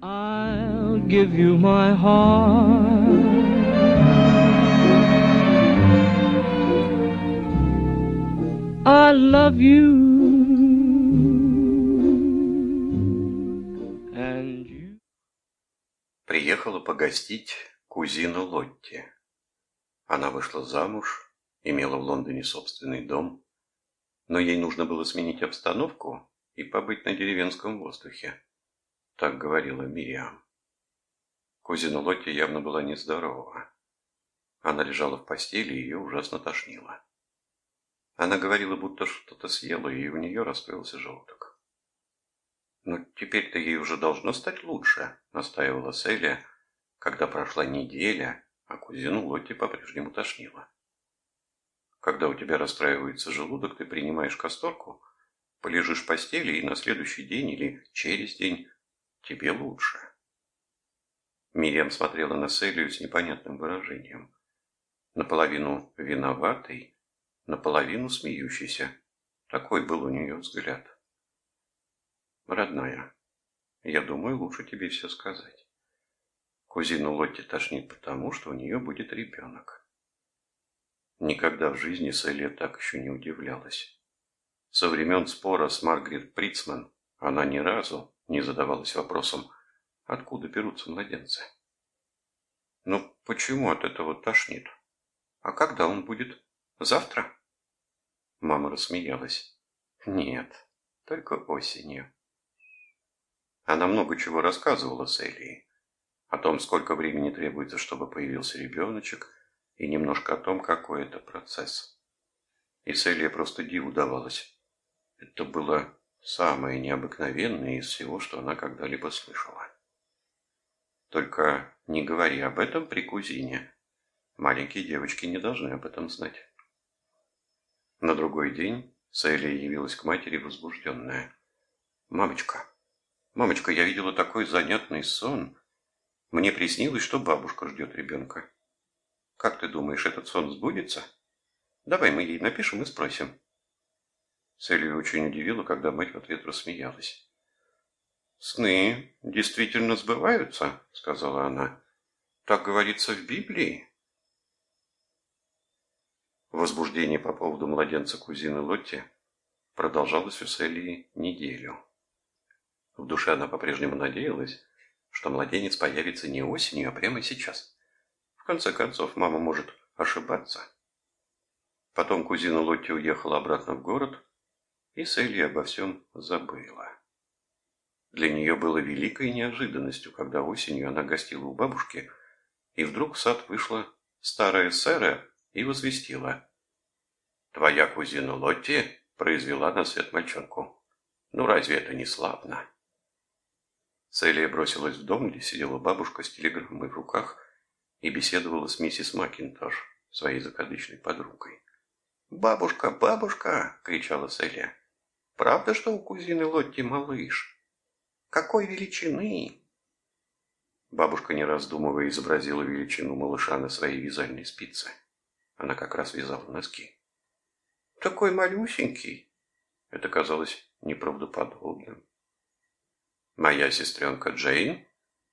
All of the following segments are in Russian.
I'll give you my heart. I love you. And you. Приехала погостить кузина Лотти. Она вышла замуж, имела в Лондоне собственный дом, но ей нужно было сменить обстановку и побыть на деревенском воздухе. Так говорила Мириам. Кузина Лотти явно была нездорова. Она лежала в постели, и ее ужасно тошнило. Она говорила, будто что-то съела, и у нее расстроился желудок. «Но теперь-то ей уже должно стать лучше», — настаивала Селия, когда прошла неделя, а кузину Лотти по-прежнему тошнило. Когда у тебя расстраивается желудок, ты принимаешь касторку, полежишь в постели, и на следующий день или через день тебе лучше. Мириам смотрела на Селию с непонятным выражением. Наполовину виноватой, наполовину смеющийся. Такой был у нее взгляд. Родная, я думаю, лучше тебе все сказать. Кузину Лотти тошнит потому, что у нее будет ребенок. Никогда в жизни Селия так еще не удивлялась. Со времен спора с Маргарет Притцман она ни разу не задавалась вопросом, откуда берутся младенцы. Ну, почему от этого тошнит? А когда он будет? Завтра? Мама рассмеялась. Нет, только осенью. Она много чего рассказывала Селии. О том, сколько времени требуется, чтобы появился ребеночек, и немножко о том, какой это процесс. И Селия просто диву давалась. Это было самое необыкновенное из всего, что она когда-либо слышала. Только не говори об этом при кузине. Маленькие девочки не должны об этом знать. На другой день Селия явилась к матери возбужденная. «Мамочка, мамочка, я видела такой занятный сон. Мне приснилось, что бабушка ждет ребенка. Как ты думаешь, этот сон сбудется? Давай мы ей напишем и спросим». Селию очень удивило, когда мать в ответ рассмеялась. «Сны действительно сбываются», — сказала она. «Так говорится в Библии». Возбуждение по поводу младенца кузины Лотти продолжалось у Селии неделю. В душе она по-прежнему надеялась, что младенец появится не осенью, а прямо сейчас. В конце концов, мама может ошибаться. Потом кузина Лотти уехала обратно в город, и Селия обо всем забыла. Для нее было великой неожиданностью, когда осенью она гостила у бабушки, и вдруг в сад вышла старая сэра и возвестила. «Твоя кузина Лотти произвела на свет мальчонку. Ну разве это не славно?» Селия бросилась в дом, где сидела бабушка с телеграммой в руках и беседовала с миссис Макинтош, своей закадычной подругой. «Бабушка, бабушка!» — кричала Селия. «Правда, что у кузины Лотти малыш? Какой величины?» Бабушка, не раздумывая, изобразила величину малыша на своей вязальной спице. Она как раз вязала носки. Такой малюсенький. Это казалось неправдоподобным. Моя сестренка Джейн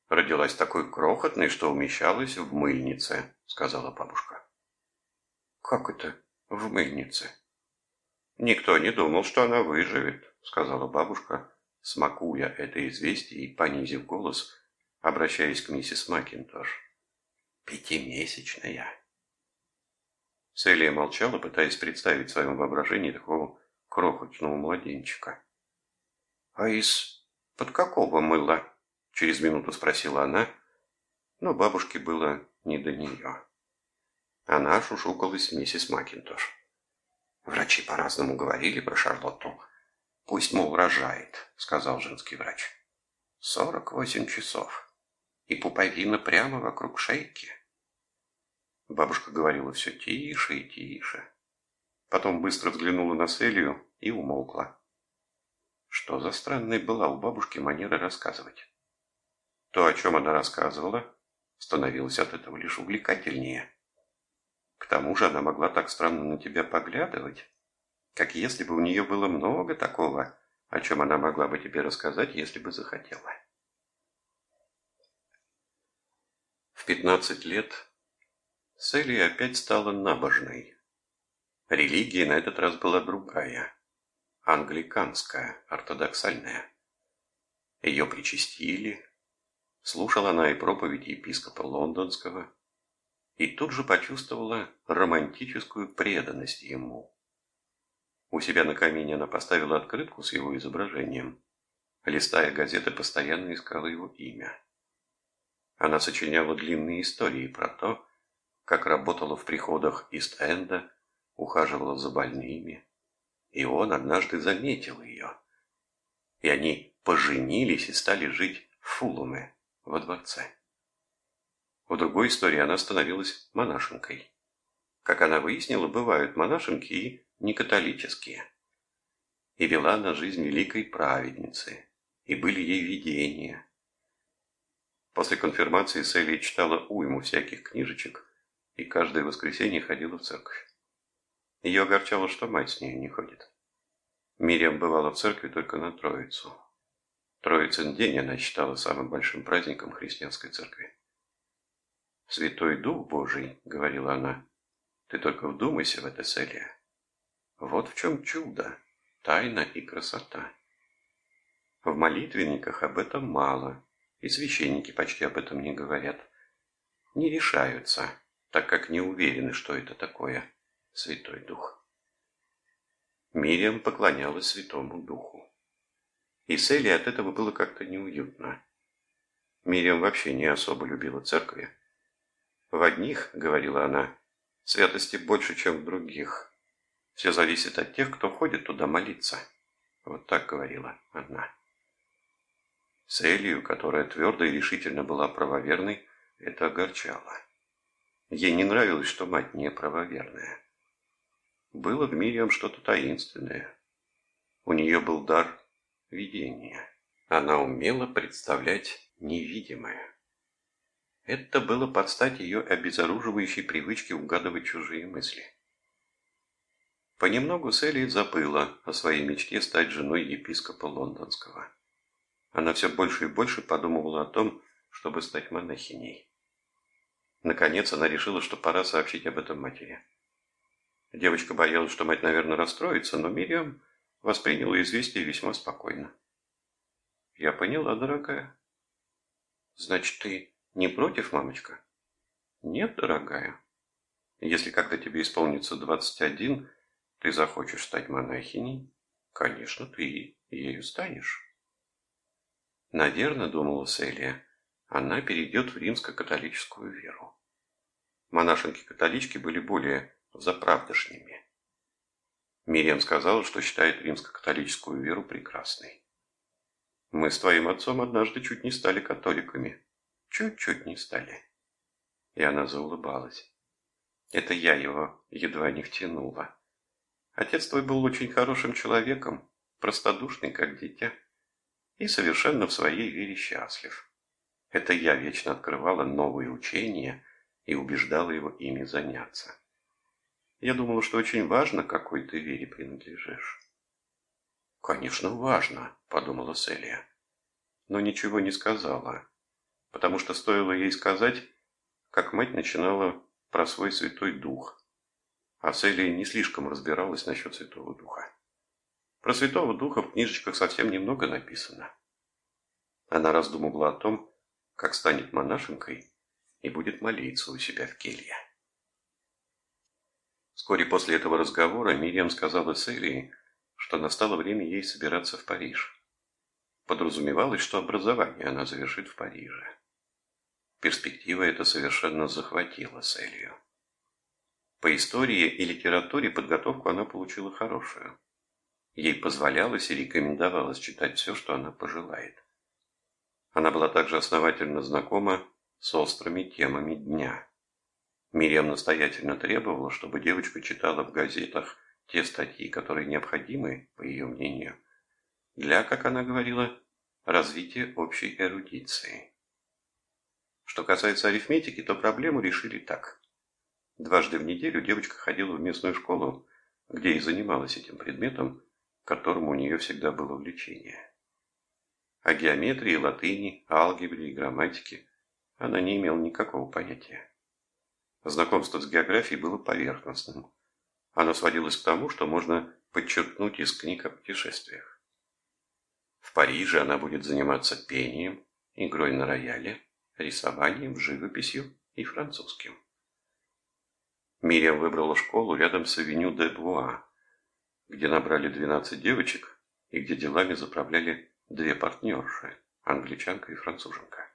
родилась такой крохотной, что умещалась в мыльнице, сказала бабушка. Как это в мыльнице? Никто не думал, что она выживет, сказала бабушка, смакуя это известие и понизив голос, обращаясь к миссис Макинтош. Пятимесячная. Селия молчала, пытаясь представить в своем воображении такого крохотного младенчика. «А из под какого мыла?» – через минуту спросила она, но бабушке было не до нее. Она шушукалась миссис Макинтош. Врачи по-разному говорили про Шарлотту. «Пусть, мол, рожает», – сказал женский врач. «Сорок восемь часов. И пуповина прямо вокруг шейки». Бабушка говорила все тише и тише. Потом быстро взглянула на Селию и умолкла. Что за странная была у бабушки манера рассказывать? То, о чем она рассказывала, становилось от этого лишь увлекательнее. К тому же она могла так странно на тебя поглядывать, как если бы у нее было много такого, о чем она могла бы тебе рассказать, если бы захотела. В 15 лет Селли опять стала набожной. Религия на этот раз была другая, англиканская, ортодоксальная. Ее причастили, слушала она и проповедь епископа Лондонского, и тут же почувствовала романтическую преданность ему. У себя на камине она поставила открытку с его изображением. Листая газеты, постоянно искала его имя. Она сочиняла длинные истории про то, как работала в приходах Ист-Энда, ухаживала за больными. И он однажды заметил ее. И они поженились и стали жить в Фулуме, во дворце. В другой истории она становилась монашенкой. Как она выяснила, бывают монашенки и некатолические. И вела она жизнь великой праведницы, и были ей видения. После конфирмации Селли читала уйму всяких книжечек и каждое воскресенье ходила в церковь. Ее огорчало, что мать с ней не ходит. Мириам бывала в церкви только на Троицу. Троицын день она считала самым большим праздником христианской церкви. «Святой Дух Божий», — говорила она, — «ты только вдумайся в это, Селия. Вот в чем чудо, тайна и красота. В молитвенниках об этом мало, и священники почти об этом не говорят. Не решаются, так как не уверены, что это такое Святой Дух». Мириам поклонялась Святому Духу. И Селли от этого было как-то неуютно. Мириам вообще не особо любила церкви, в одних, говорила она, святости больше, чем в других. Все зависит от тех, кто ходит туда молиться. Вот так говорила она. С которая твердо и решительно была правоверной, это огорчало. Ей не нравилось, что мать не правоверная. Было в Мириам что-то таинственное. У нее был дар видения. Она умела представлять невидимое. Это было под стать ее обезоруживающей привычке угадывать чужие мысли. Понемногу Селли забыла о своей мечте стать женой епископа Лондонского. Она все больше и больше подумывала о том, чтобы стать монахиней. Наконец она решила, что пора сообщить об этом матери. Девочка боялась, что мать, наверное, расстроится, но Мириам восприняла известие весьма спокойно. «Я поняла, дорогая». «Значит, ты не против, мамочка? Нет, дорогая. Если когда тебе исполнится двадцать один, ты захочешь стать монахиней, конечно, ты ею станешь. Наверное, думала Селия, она перейдет в римско-католическую веру. Монашенки-католички были более заправдошними. Мириам сказала, что считает римско-католическую веру прекрасной. Мы с твоим отцом однажды чуть не стали католиками, Чуть-чуть не стали. И она заулыбалась. Это я его едва не втянула. Отец твой был очень хорошим человеком, простодушный, как дитя, и совершенно в своей вере счастлив. Это я вечно открывала новые учения и убеждала его ими заняться. Я думала, что очень важно, какой ты вере принадлежишь. «Конечно, важно», — подумала Селия, но ничего не сказала, потому что стоило ей сказать, как мать начинала про свой Святой Дух. А Селия не слишком разбиралась насчет Святого Духа. Про Святого Духа в книжечках совсем немного написано. Она раздумывала о том, как станет монашенкой и будет молиться у себя в келье. Вскоре после этого разговора Мириам сказала Селии, что настало время ей собираться в Париж. Подразумевалось, что образование она завершит в Париже. Перспектива эта совершенно захватила Селью. По истории и литературе подготовку она получила хорошую. Ей позволялось и рекомендовалось читать все, что она пожелает. Она была также основательно знакома с острыми темами дня. Мириам настоятельно требовала, чтобы девочка читала в газетах те статьи, которые необходимы, по ее мнению, для, как она говорила, развития общей эрудиции. Что касается арифметики, то проблему решили так. Дважды в неделю девочка ходила в местную школу, где и занималась этим предметом, которому у нее всегда было влечение. О геометрии, латыни, алгебре и грамматике она не имела никакого понятия. Знакомство с географией было поверхностным. Оно сводилось к тому, что можно подчеркнуть из книг о путешествиях. В Париже она будет заниматься пением, игрой на рояле, рисованием, живописью и французским. Мириам выбрала школу рядом с авеню де Буа, где набрали 12 девочек и где делами заправляли две партнерши, англичанка и француженка.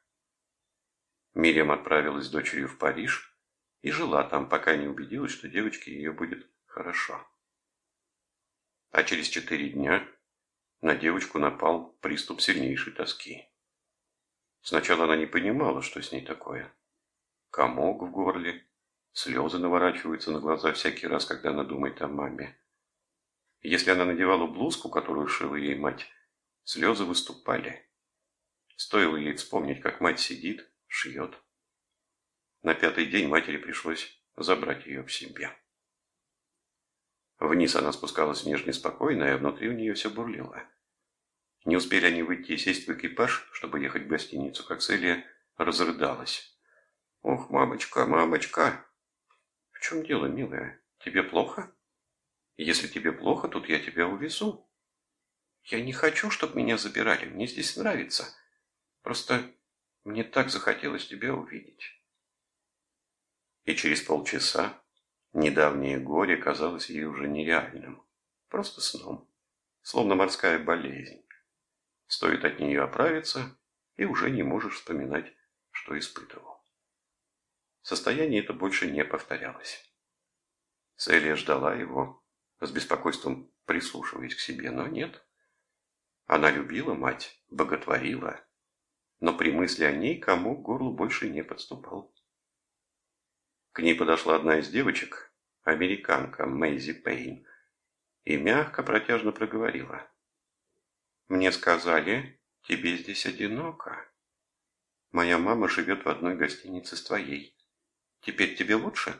Мириам отправилась с дочерью в Париж и жила там, пока не убедилась, что девочке ее будет хорошо. А через четыре дня на девочку напал приступ сильнейшей тоски. Сначала она не понимала, что с ней такое. Комок в горле, слезы наворачиваются на глаза всякий раз, когда она думает о маме. Если она надевала блузку, которую шила ей мать, слезы выступали. Стоило ей вспомнить, как мать сидит, шьет. На пятый день матери пришлось забрать ее к себе. Вниз она спускалась нежно и спокойно, а внутри у нее все бурлило. Не успели они выйти и сесть в экипаж, чтобы ехать в гостиницу, как Селия разрыдалась. «Ох, мамочка, мамочка!» «В чем дело, милая? Тебе плохо?» «Если тебе плохо, тут я тебя увезу». «Я не хочу, чтобы меня забирали, мне здесь нравится. Просто мне так захотелось тебя увидеть». И через полчаса недавнее горе казалось ей уже нереальным, просто сном, словно морская болезнь. Стоит от нее оправиться, и уже не можешь вспоминать, что испытывал. Состояние это больше не повторялось. Селия ждала его, с беспокойством прислушиваясь к себе, но нет. Она любила мать, боготворила, но при мысли о ней кому к горлу больше не подступал. К ней подошла одна из девочек, американка Мэйзи Пейн, и мягко протяжно проговорила. Мне сказали, тебе здесь одиноко. Моя мама живет в одной гостинице с твоей. Теперь тебе лучше?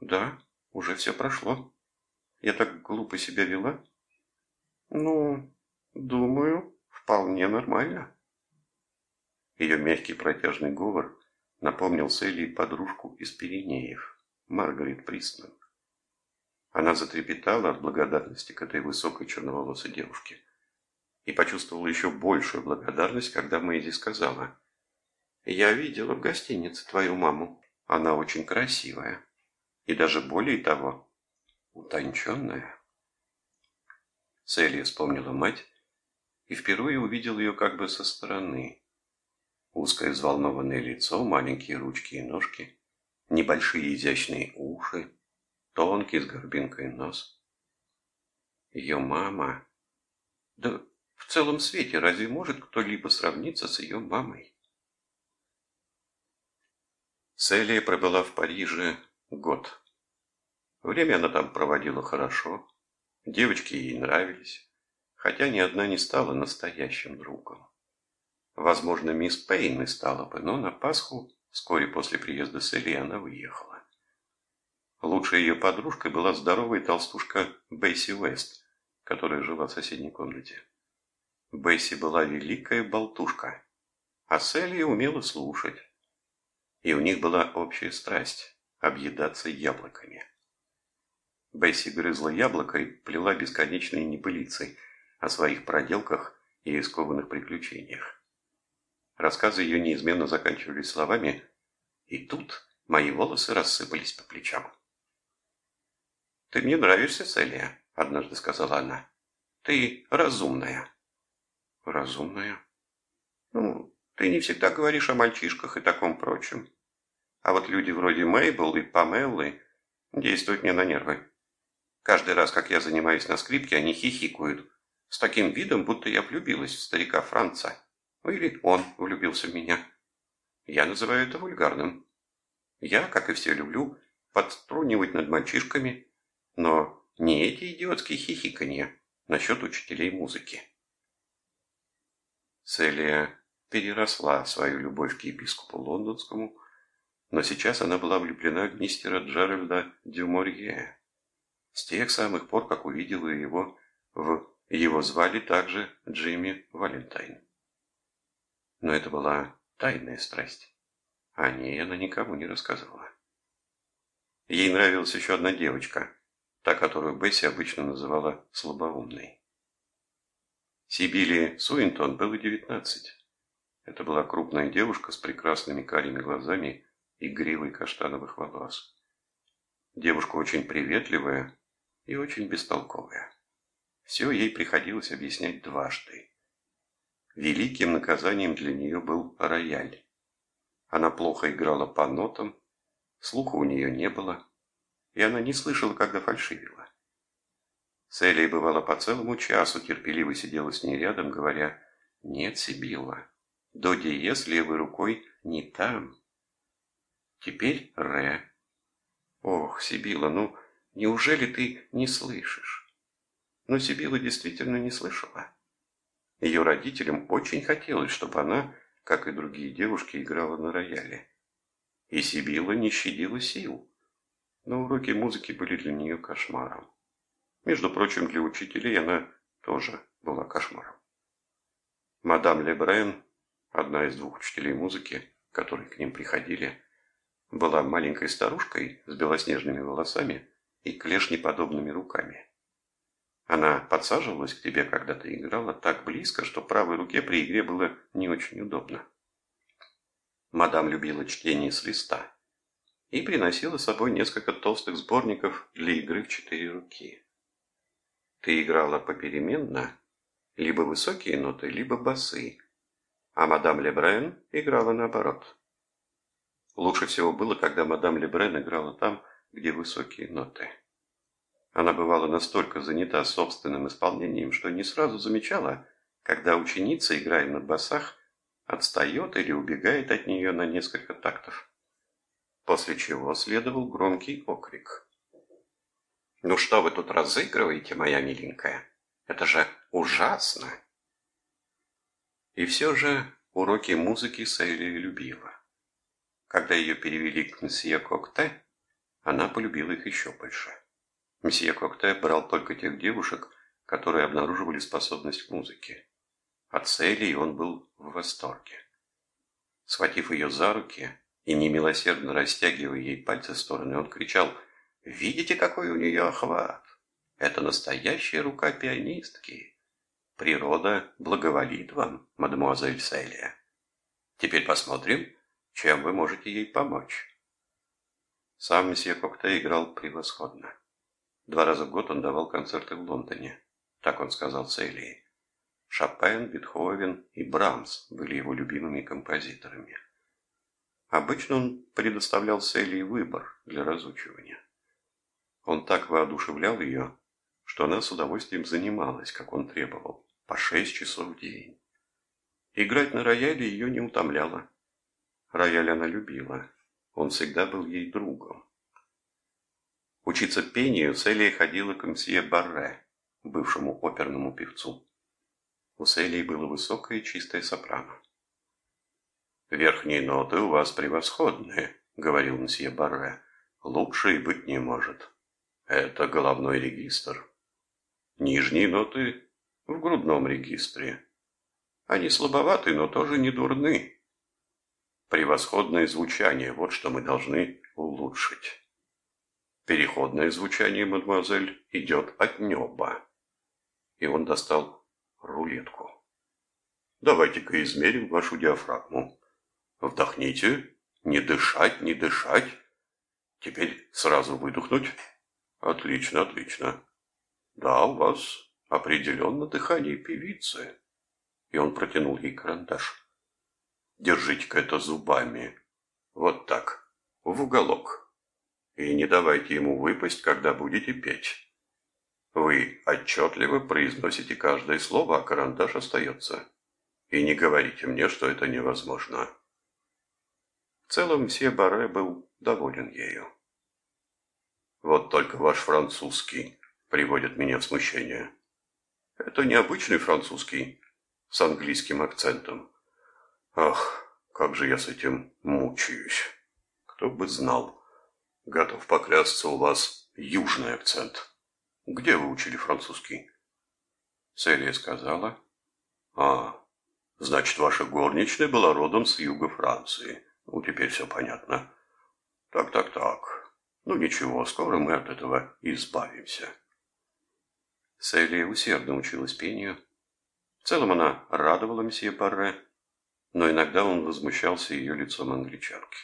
Да, уже все прошло. Я так глупо себя вела? Ну, думаю, вполне нормально. Ее мягкий протяжный говор напомнил Селли подружку из Пиренеев, Маргарет Пристман. Она затрепетала от благодарности к этой высокой черноволосой девушке и почувствовала еще большую благодарность, когда Мэйзи сказала, «Я видела в гостинице твою маму. Она очень красивая. И даже более того, утонченная». Селия вспомнила мать и впервые увидел ее как бы со стороны. Узкое взволнованное лицо, маленькие ручки и ножки, небольшие изящные уши, тонкий с горбинкой нос. Ее мама... Да в целом свете разве может кто-либо сравниться с ее мамой? Селия пробыла в Париже год. Время она там проводила хорошо, девочки ей нравились, хотя ни одна не стала настоящим другом. Возможно, мисс Пейн и стала бы, но на Пасху, вскоре после приезда Селии, она выехала. Лучшей ее подружкой была здоровая толстушка Бейси Уэст, которая жила в соседней комнате. Бесси была великая болтушка, а Селия умела слушать. И у них была общая страсть – объедаться яблоками. Бесси грызла яблоко и плела бесконечные небылицы о своих проделках и рискованных приключениях. Рассказы ее неизменно заканчивались словами «И тут мои волосы рассыпались по плечам». «Ты мне нравишься, Селия», – однажды сказала она. «Ты разумная». Разумная. Ну, ты не всегда говоришь о мальчишках и таком прочем. А вот люди вроде Мейбл и Памеллы действуют мне на нервы. Каждый раз, как я занимаюсь на скрипке, они хихикают. С таким видом, будто я влюбилась в старика Франца. Ну, или он влюбился в меня. Я называю это вульгарным. Я, как и все, люблю подтрунивать над мальчишками, но не эти идиотские хихиканья насчет учителей музыки. Селия переросла свою любовь к епископу лондонскому, но сейчас она была влюблена в мистера Джеральда Дюморье. С тех самых пор, как увидела его в... Его звали также Джимми Валентайн. Но это была тайная страсть. О ней она никому не рассказывала. Ей нравилась еще одна девочка, та, которую Бесси обычно называла слабоумной. Сибили Суинтон было девятнадцать. Это была крупная девушка с прекрасными карими глазами и гривой каштановых волос. Девушка очень приветливая и очень бестолковая. Все ей приходилось объяснять дважды. Великим наказанием для нее был рояль. Она плохо играла по нотам, слуха у нее не было, и она не слышала, когда фальшивила. Селия бывала по целому часу терпеливо сидела с ней рядом, говоря «Нет, Сибилла, до диез левой рукой не там». Теперь ре. Ох, Сибилла, ну неужели ты не слышишь? Но Сибилла действительно не слышала. Ее родителям очень хотелось, чтобы она, как и другие девушки, играла на рояле. И Сибилла не щадила сил. Но уроки музыки были для нее кошмаром. Между прочим, для учителей она тоже была кошмаром. Мадам Лебрен, одна из двух учителей музыки, которые к ним приходили, была маленькой старушкой с белоснежными волосами и клешнеподобными руками. Она подсаживалась к тебе, когда ты играла, так близко, что правой руке при игре было не очень удобно. Мадам любила чтение с листа и приносила с собой несколько толстых сборников для игры в четыре руки. Ты играла попеременно, либо высокие ноты, либо басы, а мадам Лебрен играла наоборот. Лучше всего было, когда мадам Лебрен играла там, где высокие ноты. Она бывала настолько занята собственным исполнением, что не сразу замечала, когда ученица, играя на басах, отстает или убегает от нее на несколько тактов. После чего следовал громкий окрик. «Ну что вы тут разыгрываете, моя миленькая? Это же ужасно!» И все же уроки музыки Селия любила. Когда ее перевели к месье Кокте, она полюбила их еще больше. Месье Кокте брал только тех девушек, которые обнаруживали способность к музыке. От Селии он был в восторге. Схватив ее за руки и немилосердно растягивая ей пальцы в стороны, он кричал «Видите, какой у нее охват? Это настоящая рука пианистки. Природа благоволит вам, мадемуазель Селия. Теперь посмотрим, чем вы можете ей помочь». Сам месье Кокте играл превосходно. Два раза в год он давал концерты в Лондоне. Так он сказал Селии. Шопен, Бетховен и Брамс были его любимыми композиторами. Обычно он предоставлял Селии выбор для разучивания. Он так воодушевлял ее, что она с удовольствием занималась, как он требовал, по шесть часов в день. Играть на рояле ее не утомляло. Рояль она любила, он всегда был ей другом. Учиться пению Селия ходила к мсье Барре, бывшему оперному певцу. У Селии было высокое чистое сопрано. «Верхние ноты у вас превосходные», — говорил мсье Барре. «Лучше и быть не может. Это головной регистр. Нижние ноты в грудном регистре. Они слабоваты, но тоже не дурны. Превосходное звучание – вот что мы должны улучшить». Переходное звучание, мадемуазель, идет от неба. И он достал рулетку. Давайте-ка измерим вашу диафрагму. Вдохните. Не дышать, не дышать. Теперь сразу выдохнуть. Отлично, отлично. Да, у вас определенно дыхание певицы. И он протянул ей карандаш. Держите-ка это зубами. Вот так. В уголок и не давайте ему выпасть, когда будете петь. Вы отчетливо произносите каждое слово, а карандаш остается. И не говорите мне, что это невозможно. В целом, все Барре был доволен ею. Вот только ваш французский приводит меня в смущение. Это необычный французский с английским акцентом. Ах, как же я с этим мучаюсь. Кто бы знал. Готов поклясться, у вас южный акцент. Где вы учили французский? Селия сказала. А, значит, ваша горничная была родом с юга Франции. Ну, теперь все понятно. Так, так, так. Ну, ничего, скоро мы от этого избавимся. Селия усердно училась пению. В целом она радовала месье Парре, но иногда он возмущался ее лицом англичанки.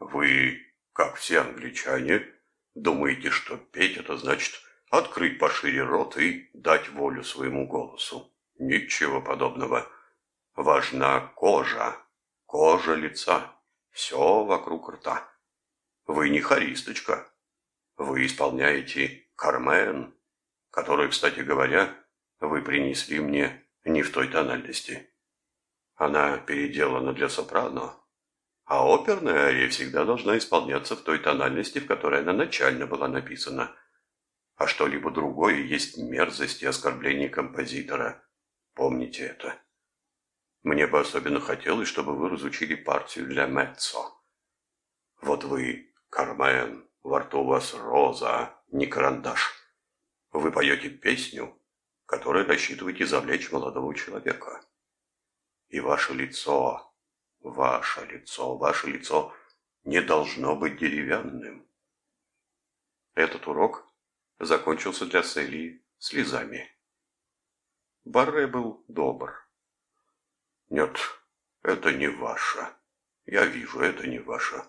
«Вы, как все англичане, думаете, что петь это значит открыть пошире рот и дать волю своему голосу? Ничего подобного. Важна кожа, кожа лица, все вокруг рта. Вы не хористочка. Вы исполняете Кармен, которую, кстати говоря, вы принесли мне не в той тональности. Она переделана для сопрано, а оперная ария всегда должна исполняться в той тональности, в которой она начально была написана. А что-либо другое есть мерзость и оскорбление композитора. Помните это. Мне бы особенно хотелось, чтобы вы разучили партию для Меццо. Вот вы, Кармен, во рту у вас роза, не карандаш. Вы поете песню, которой рассчитываете завлечь молодого человека. И ваше лицо, ваше лицо, ваше лицо не должно быть деревянным. Этот урок закончился для Селии слезами. Барре был добр. Нет, это не ваше. Я вижу, это не ваше.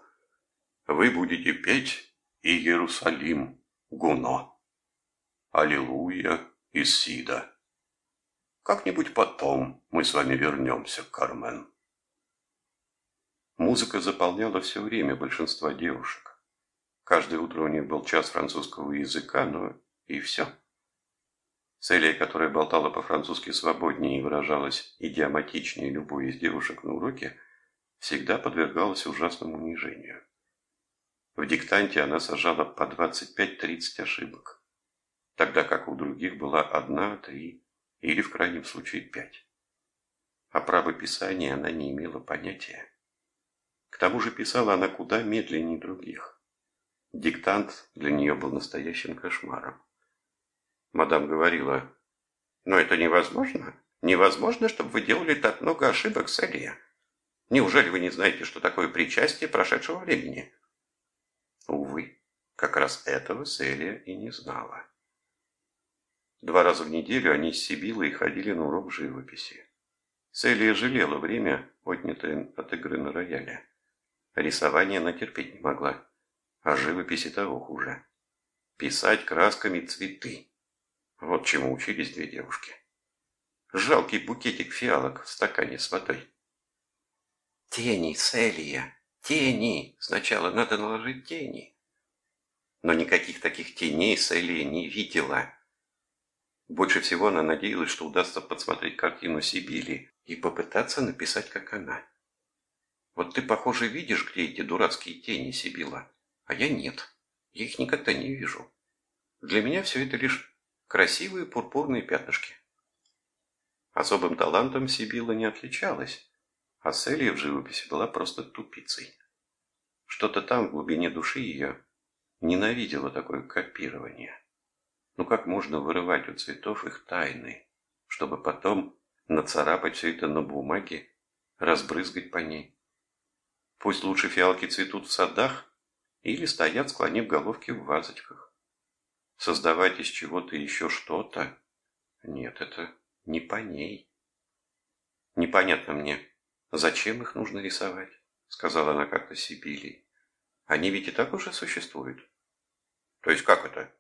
Вы будете петь и Иерусалим, Гуно. Аллилуйя из Сида. Как-нибудь потом мы с вами вернемся, Кармен. Музыка заполняла все время большинства девушек. Каждое утро у них был час французского языка, но и все. Селия, которая болтала по-французски свободнее и выражалась идиоматичнее любой из девушек на уроке, всегда подвергалась ужасному унижению. В диктанте она сажала по 25-30 ошибок тогда как у других была одна, три или в крайнем случае пять. О правописании она не имела понятия. К тому же писала она куда медленнее других. Диктант для нее был настоящим кошмаром. Мадам говорила, «Но это невозможно. Невозможно, чтобы вы делали так много ошибок, Селия. Неужели вы не знаете, что такое причастие прошедшего времени?» Увы, как раз этого Селия и не знала. Два раза в неделю они с Сибилой ходили на урок живописи. Селия жалела время, отнятое от игры на рояле. Рисование она терпеть не могла, а живописи того хуже. Писать красками цветы. Вот чему учились две девушки. Жалкий букетик фиалок в стакане с водой. Тени, Селия, тени. Сначала надо наложить тени. Но никаких таких теней Селия не видела. Больше всего она надеялась, что удастся подсмотреть картину Сибили и попытаться написать, как она. Вот ты, похоже, видишь, где эти дурацкие тени Сибила, а я нет. Я их никогда не вижу. Для меня все это лишь красивые пурпурные пятнышки. Особым талантом Сибила не отличалась, а Селия в живописи была просто тупицей. Что-то там в глубине души ее ненавидело такое копирование. Ну как можно вырывать у цветов их тайны, чтобы потом нацарапать все это на бумаге, разбрызгать по ней? Пусть лучше фиалки цветут в садах или стоят, склонив головки в вазочках. Создавать из чего-то еще что-то? Нет, это не по ней. Непонятно мне, зачем их нужно рисовать, сказала она как-то Сибили. Они ведь и так уже существуют. То есть как это?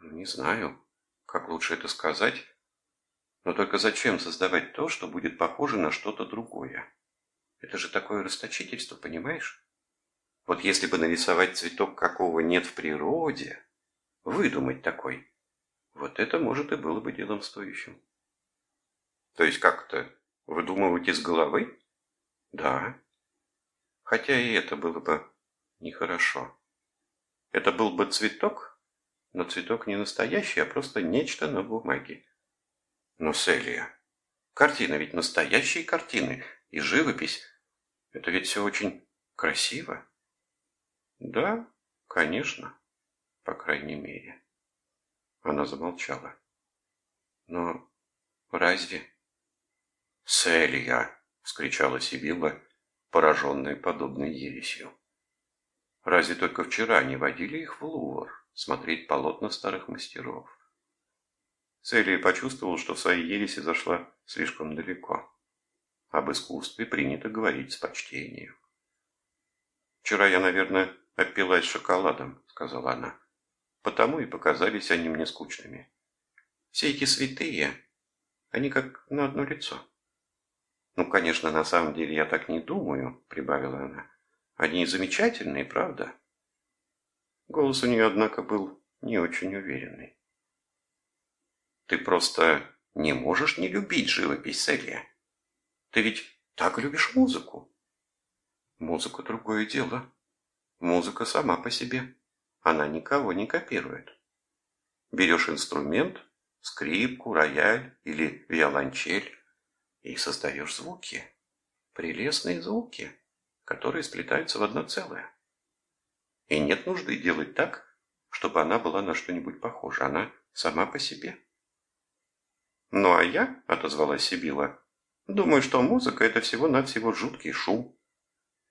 Не знаю, как лучше это сказать. Но только зачем создавать то, что будет похоже на что-то другое? Это же такое расточительство, понимаешь? Вот если бы нарисовать цветок, какого нет в природе, выдумать такой, вот это, может, и было бы делом стоящим. То есть как-то выдумывать из головы? Да. Хотя и это было бы нехорошо. Это был бы цветок, но цветок не настоящий, а просто нечто на бумаге. Но Селия, картина ведь настоящие картины, и живопись. Это ведь все очень красиво. Да, конечно, по крайней мере. Она замолчала. Но разве... Селия, вскричала Сибилла пораженная подобной ересью. Разве только вчера они водили их в Лувр смотреть полотна старых мастеров? Селия почувствовал, что в своей ереси зашла слишком далеко. Об искусстве принято говорить с почтением. «Вчера я, наверное, опилась шоколадом», — сказала она. «Потому и показались они мне скучными. Все эти святые, они как на одно лицо». «Ну, конечно, на самом деле я так не думаю», — прибавила она. «Они замечательные, правда?» Голос у нее, однако, был не очень уверенный. «Ты просто не можешь не любить живопись, Селия. Ты ведь так любишь музыку». «Музыка — другое дело. Музыка сама по себе. Она никого не копирует. Берешь инструмент, скрипку, рояль или виолончель, и создаешь звуки, прелестные звуки, которые сплетаются в одно целое. И нет нужды делать так, чтобы она была на что-нибудь похожа, она сама по себе. «Ну а я», — отозвалась Сибила, — «думаю, что музыка — это всего-навсего жуткий шум.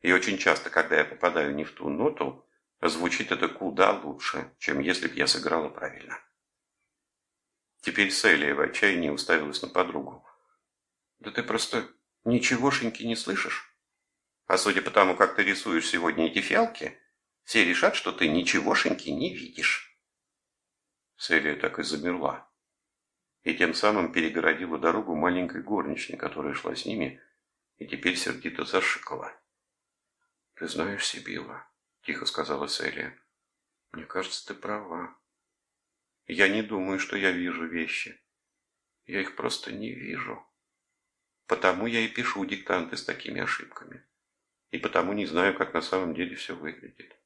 И очень часто, когда я попадаю не в ту ноту, звучит это куда лучше, чем если б я сыграла правильно». Теперь Селия в отчаянии уставилась на подругу. Да ты просто ничегошеньки не слышишь. А судя по тому, как ты рисуешь сегодня эти фиалки, все решат, что ты ничегошеньки не видишь. Селия так и замерла. И тем самым перегородила дорогу маленькой горничной, которая шла с ними, и теперь сердито зашикала. «Ты знаешь, Сибила», — тихо сказала Селия, — «мне кажется, ты права. Я не думаю, что я вижу вещи. Я их просто не вижу». Потому я и пишу диктанты с такими ошибками. И потому не знаю, как на самом деле все выглядит.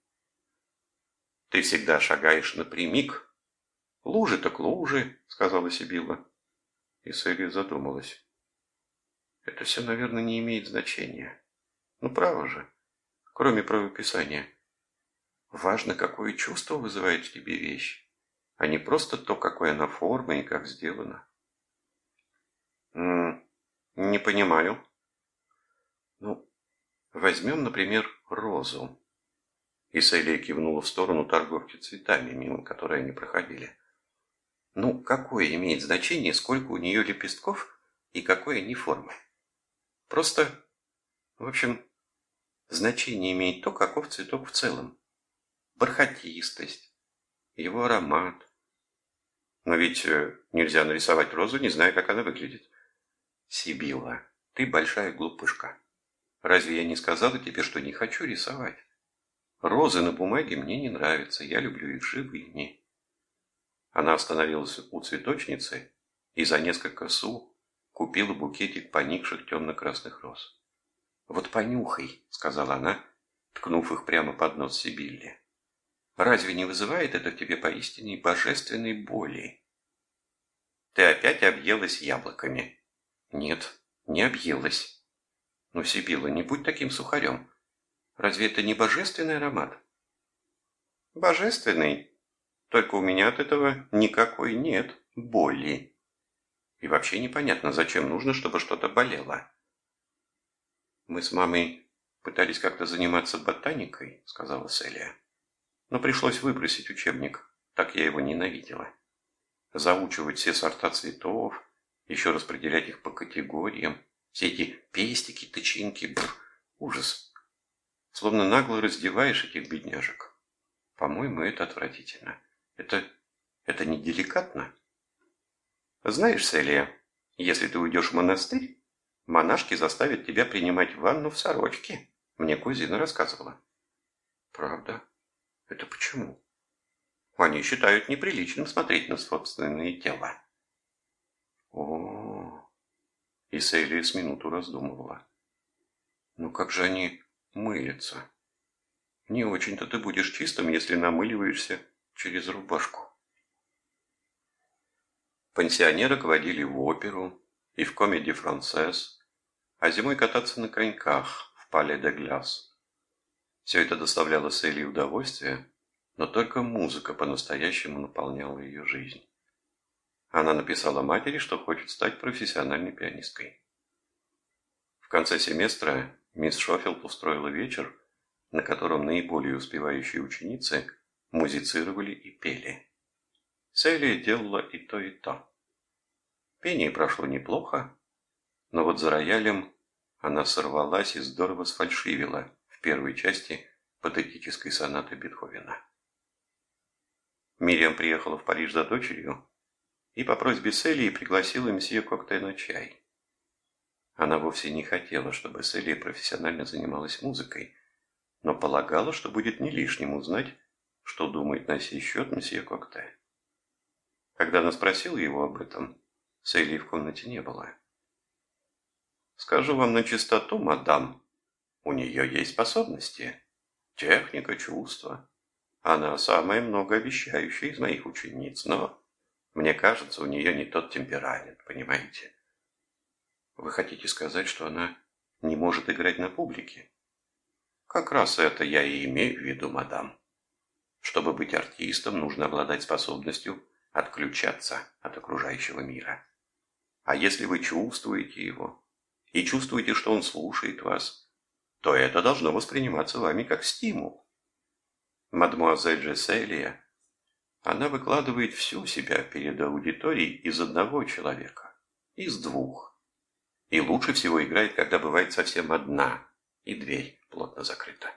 Ты всегда шагаешь напрямик. Лужи так лужи, сказала Сибила. И Селия задумалась. Это все, наверное, не имеет значения. Ну, право же. Кроме правописания. Важно, какое чувство вызывает в тебе вещь, а не просто то, какой она форма и как сделана. Не понимаю. Ну, возьмем, например, розу. Исаилия кивнула в сторону торговки цветами, мимо которой они проходили. Ну, какое имеет значение, сколько у нее лепестков и какой они формы? Просто, в общем, значение имеет то, каков цветок в целом. Бархатистость, его аромат. Но ведь э, нельзя нарисовать розу, не зная, как она выглядит. Сибила, ты большая глупышка. Разве я не сказала тебе, что не хочу рисовать? Розы на бумаге мне не нравятся, я люблю их живыми. Она остановилась у цветочницы и за несколько су купила букетик поникших темно-красных роз. «Вот понюхай», — сказала она, ткнув их прямо под нос Сибилле. «Разве не вызывает это в тебе поистине божественной боли?» «Ты опять объелась яблоками», нет, не объелась. Но, Сибила, не будь таким сухарем. Разве это не божественный аромат? Божественный. Только у меня от этого никакой нет боли. И вообще непонятно, зачем нужно, чтобы что-то болело. Мы с мамой пытались как-то заниматься ботаникой, сказала Селия. Но пришлось выбросить учебник, так я его ненавидела. Заучивать все сорта цветов, еще распределять их по категориям. Все эти пестики, тычинки, бррр, ужас. Словно нагло раздеваешь этих бедняжек. По-моему, это отвратительно. Это... это не деликатно. Знаешь, Селия, если ты уйдешь в монастырь, монашки заставят тебя принимать ванну в сорочке. Мне кузина рассказывала. Правда? Это почему? Они считают неприличным смотреть на собственное тело. О, и Селия с минуту раздумывала. Ну как же они мылятся? Не очень-то ты будешь чистым, если намыливаешься через рубашку. Пансионерок водили в оперу и в комедии францесс, а зимой кататься на коньках в Пале де Гляс. Все это доставляло Селии удовольствие, но только музыка по-настоящему наполняла ее жизнь. Она написала матери, что хочет стать профессиональной пианисткой. В конце семестра мисс Шофилд устроила вечер, на котором наиболее успевающие ученицы музицировали и пели. Селия делала и то, и то. Пение прошло неплохо, но вот за роялем она сорвалась и здорово сфальшивила в первой части патетической сонаты Бетховена. Мириам приехала в Париж за дочерью и по просьбе Селии пригласила месье Кокте на чай. Она вовсе не хотела, чтобы Селия профессионально занималась музыкой, но полагала, что будет не лишним узнать, что думает на сей счет месье Кокте. Когда она спросила его об этом, Селии в комнате не было. «Скажу вам на чистоту, мадам, у нее есть способности, техника, чувства. Она самая многообещающая из моих учениц, но, мне кажется, у нее не тот темперамент, понимаете?» Вы хотите сказать, что она не может играть на публике? Как раз это я и имею в виду, мадам. Чтобы быть артистом, нужно обладать способностью отключаться от окружающего мира. А если вы чувствуете его, и чувствуете, что он слушает вас, то это должно восприниматься вами как стимул. Мадмуазель Джеселия, она выкладывает всю себя перед аудиторией из одного человека, из двух. И лучше всего играет, когда бывает совсем одна, и дверь плотно закрыта.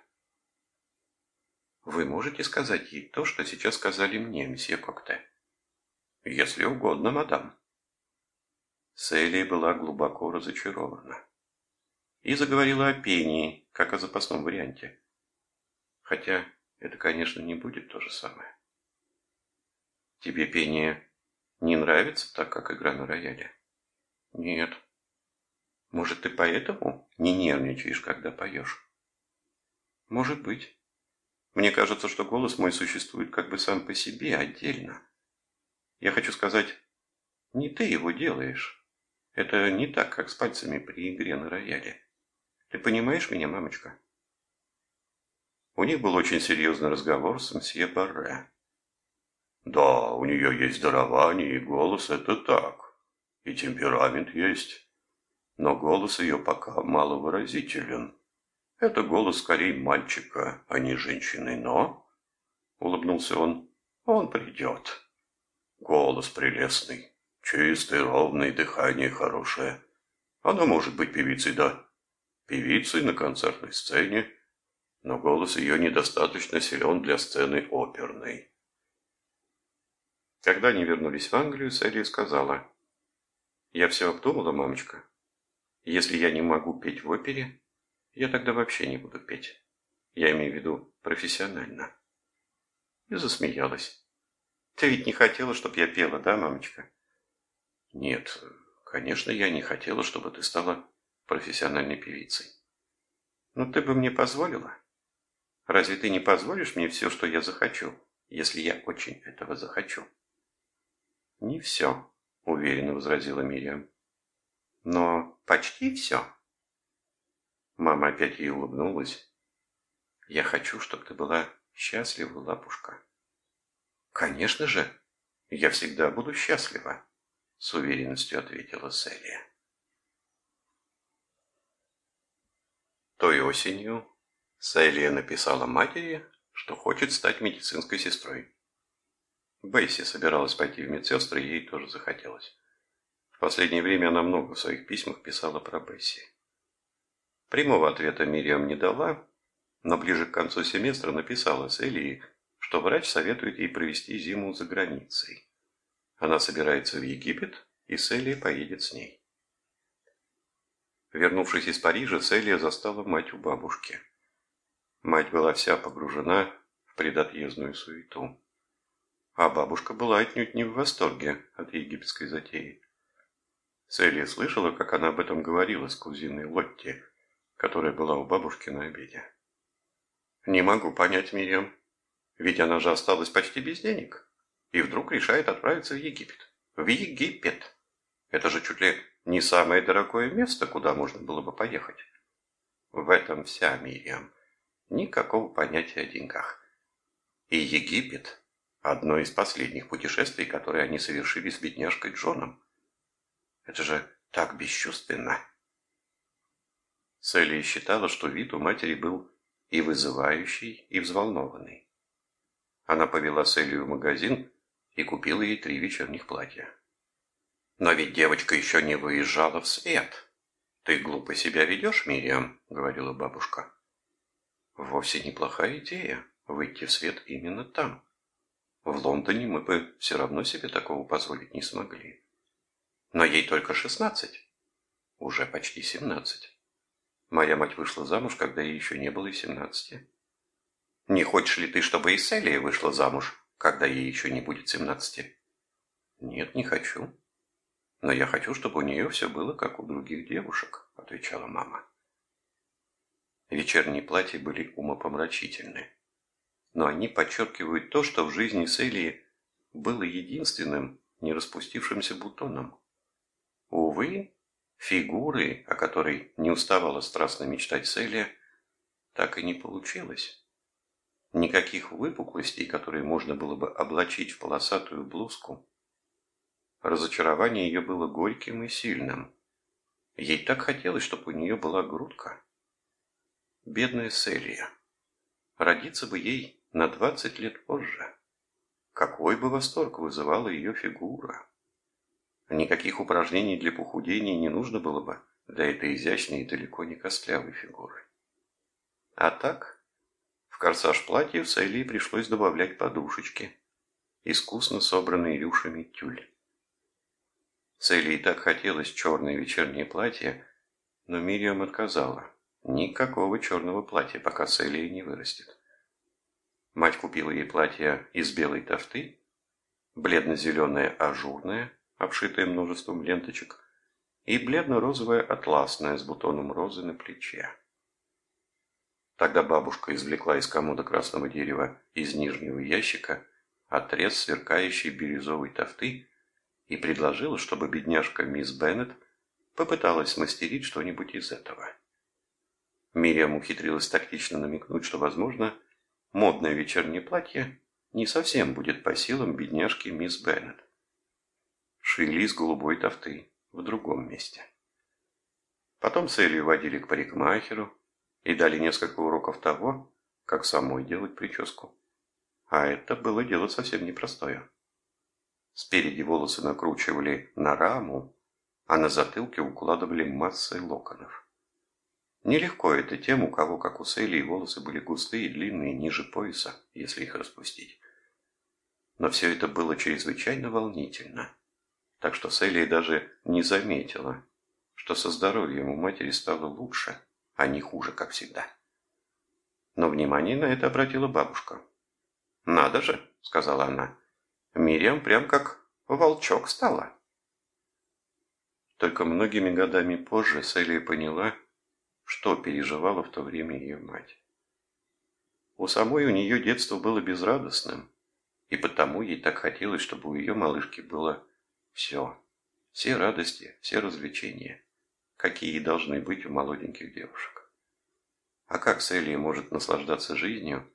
Вы можете сказать ей то, что сейчас сказали мне, месье Кокте? Если угодно, мадам. Селия была глубоко разочарована. И заговорила о пении, как о запасном варианте. Хотя это, конечно, не будет то же самое. Тебе пение не нравится так, как игра на рояле? Нет. Может, ты поэтому не нервничаешь, когда поешь? Может быть. Мне кажется, что голос мой существует как бы сам по себе, отдельно. Я хочу сказать, не ты его делаешь. Это не так, как с пальцами при игре на рояле. Ты понимаешь меня, мамочка? У них был очень серьезный разговор с мсье Барре. Да, у нее есть дарование и голос, это так. И темперамент есть но голос ее пока маловыразителен. Это голос скорее мальчика, а не женщины, но...» Улыбнулся он. «Он придет. Голос прелестный, чистый, ровный, дыхание хорошее. Она может быть певицей, да, певицей на концертной сцене, но голос ее недостаточно силен для сцены оперной». Когда они вернулись в Англию, Селия сказала, «Я все обдумала, мамочка. Если я не могу петь в опере, я тогда вообще не буду петь. Я имею в виду профессионально. И засмеялась. Ты ведь не хотела, чтобы я пела, да, мамочка? Нет, конечно, я не хотела, чтобы ты стала профессиональной певицей. Но ты бы мне позволила? Разве ты не позволишь мне все, что я захочу, если я очень этого захочу? Не все, уверенно возразила Мириам. Но почти все. Мама опять ей улыбнулась. Я хочу, чтобы ты была счастлива, лапушка. Конечно же, я всегда буду счастлива, с уверенностью ответила Селия. Той осенью Селия написала матери, что хочет стать медицинской сестрой. Бейси собиралась пойти в медсестры, ей тоже захотелось. В последнее время она много в своих письмах писала про Бесси. Прямого ответа Мириам не дала, но ближе к концу семестра написала Селии, что врач советует ей провести зиму за границей. Она собирается в Египет, и Селия поедет с ней. Вернувшись из Парижа, Селия застала мать у бабушки. Мать была вся погружена в предотъездную суету. А бабушка была отнюдь не в восторге от египетской затеи. Селия слышала, как она об этом говорила с кузиной Лотти, которая была у бабушки на обеде. «Не могу понять Мириам, ведь она же осталась почти без денег, и вдруг решает отправиться в Египет. В Египет! Это же чуть ли не самое дорогое место, куда можно было бы поехать. В этом вся Мириам. Никакого понятия о деньгах. И Египет – одно из последних путешествий, которые они совершили с бедняжкой Джоном. Это же так бесчувственно. Селия считала, что вид у матери был и вызывающий, и взволнованный. Она повела Селию в магазин и купила ей три вечерних платья. «Но ведь девочка еще не выезжала в свет. Ты глупо себя ведешь, Мириам?» — говорила бабушка. «Вовсе неплохая идея выйти в свет именно там. В Лондоне мы бы все равно себе такого позволить не смогли. Но ей только шестнадцать. Уже почти семнадцать. Моя мать вышла замуж, когда ей еще не было и семнадцати. Не хочешь ли ты, чтобы и Селия вышла замуж, когда ей еще не будет семнадцати? Нет, не хочу. Но я хочу, чтобы у нее все было, как у других девушек, отвечала мама. Вечерние платья были умопомрачительны. Но они подчеркивают то, что в жизни Селии было единственным не распустившимся бутоном. Увы, Фигуры, о которой не уставала страстно мечтать Селия, так и не получилось. Никаких выпуклостей, которые можно было бы облачить в полосатую блузку. Разочарование ее было горьким и сильным. Ей так хотелось, чтобы у нее была грудка. Бедная Селия. Родиться бы ей на двадцать лет позже. Какой бы восторг вызывала ее фигура. Никаких упражнений для похудения не нужно было бы для этой изящной и далеко не костлявой фигуры. А так, в корсаж платья в Сайлии пришлось добавлять подушечки, искусно собранные рюшами тюль. Селли так хотелось черное вечернее платье, но Мириам отказала. Никакого черного платья, пока Селия не вырастет. Мать купила ей платье из белой тофты, бледно-зеленое ажурное, обшитая множеством ленточек, и бледно-розовая атласная с бутоном розы на плече. Тогда бабушка извлекла из комода красного дерева из нижнего ящика отрез сверкающей бирюзовой тофты и предложила, чтобы бедняжка мисс Беннет попыталась смастерить что-нибудь из этого. Мириам ухитрилась тактично намекнуть, что, возможно, модное вечернее платье не совсем будет по силам бедняжки мисс Беннет шили из голубой тофты в другом месте. Потом Селию водили к парикмахеру и дали несколько уроков того, как самой делать прическу. А это было дело совсем непростое. Спереди волосы накручивали на раму, а на затылке укладывали массой локонов. Нелегко это тем, у кого, как у Селии, волосы были густые длинные ниже пояса, если их распустить. Но все это было чрезвычайно волнительно так что Селия даже не заметила, что со здоровьем у матери стало лучше, а не хуже, как всегда. Но внимание на это обратила бабушка. «Надо же», — сказала она, — «Мириам прям как волчок стала». Только многими годами позже Селия поняла, что переживала в то время ее мать. У самой у нее детство было безрадостным, и потому ей так хотелось, чтобы у ее малышки было все. Все радости, все развлечения, какие должны быть у молоденьких девушек. А как Селия может наслаждаться жизнью,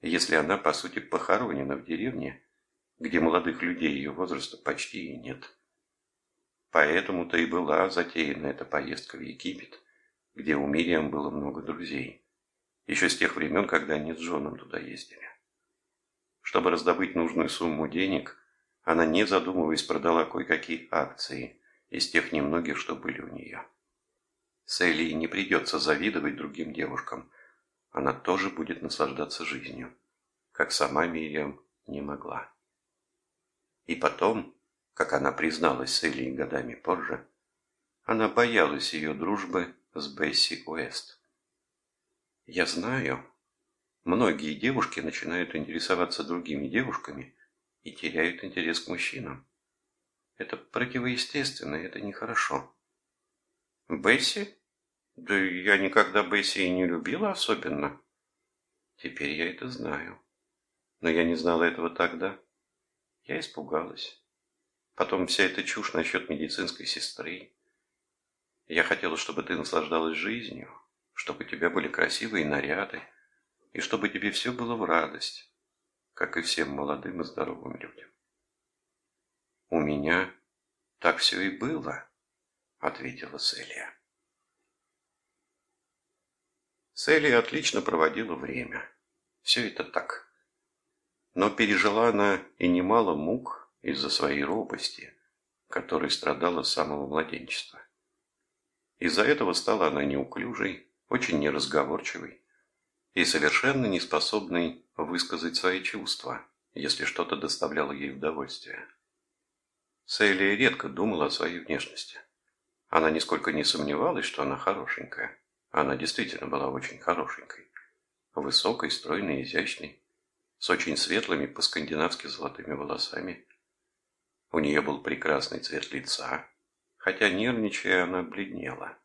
если она, по сути, похоронена в деревне, где молодых людей ее возраста почти и нет? Поэтому-то и была затеяна эта поездка в Египет, где у Мириам было много друзей, еще с тех времен, когда они с Джоном туда ездили. Чтобы раздобыть нужную сумму денег, она, не задумываясь, продала кое-какие акции из тех немногих, что были у нее. Селли не придется завидовать другим девушкам. Она тоже будет наслаждаться жизнью, как сама Мириам не могла. И потом, как она призналась Селли годами позже, она боялась ее дружбы с Бесси Уэст. Я знаю, многие девушки начинают интересоваться другими девушками и теряют интерес к мужчинам. Это противоестественно, это нехорошо. Бесси? Да я никогда Бесси и не любила особенно. Теперь я это знаю. Но я не знала этого тогда. Я испугалась. Потом вся эта чушь насчет медицинской сестры. Я хотела, чтобы ты наслаждалась жизнью, чтобы у тебя были красивые наряды, и чтобы тебе все было в радость как и всем молодым и здоровым людям. «У меня так все и было», — ответила Селия. Селли отлично проводила время. Все это так. Но пережила она и немало мук из-за своей робости, которой страдала с самого младенчества. Из-за этого стала она неуклюжей, очень неразговорчивой и совершенно неспособной высказать свои чувства, если что-то доставляло ей удовольствие. Селия редко думала о своей внешности. Она нисколько не сомневалась, что она хорошенькая. Она действительно была очень хорошенькой. Высокой, стройной, изящной, с очень светлыми по-скандинавски золотыми волосами. У нее был прекрасный цвет лица, хотя нервничая она бледнела.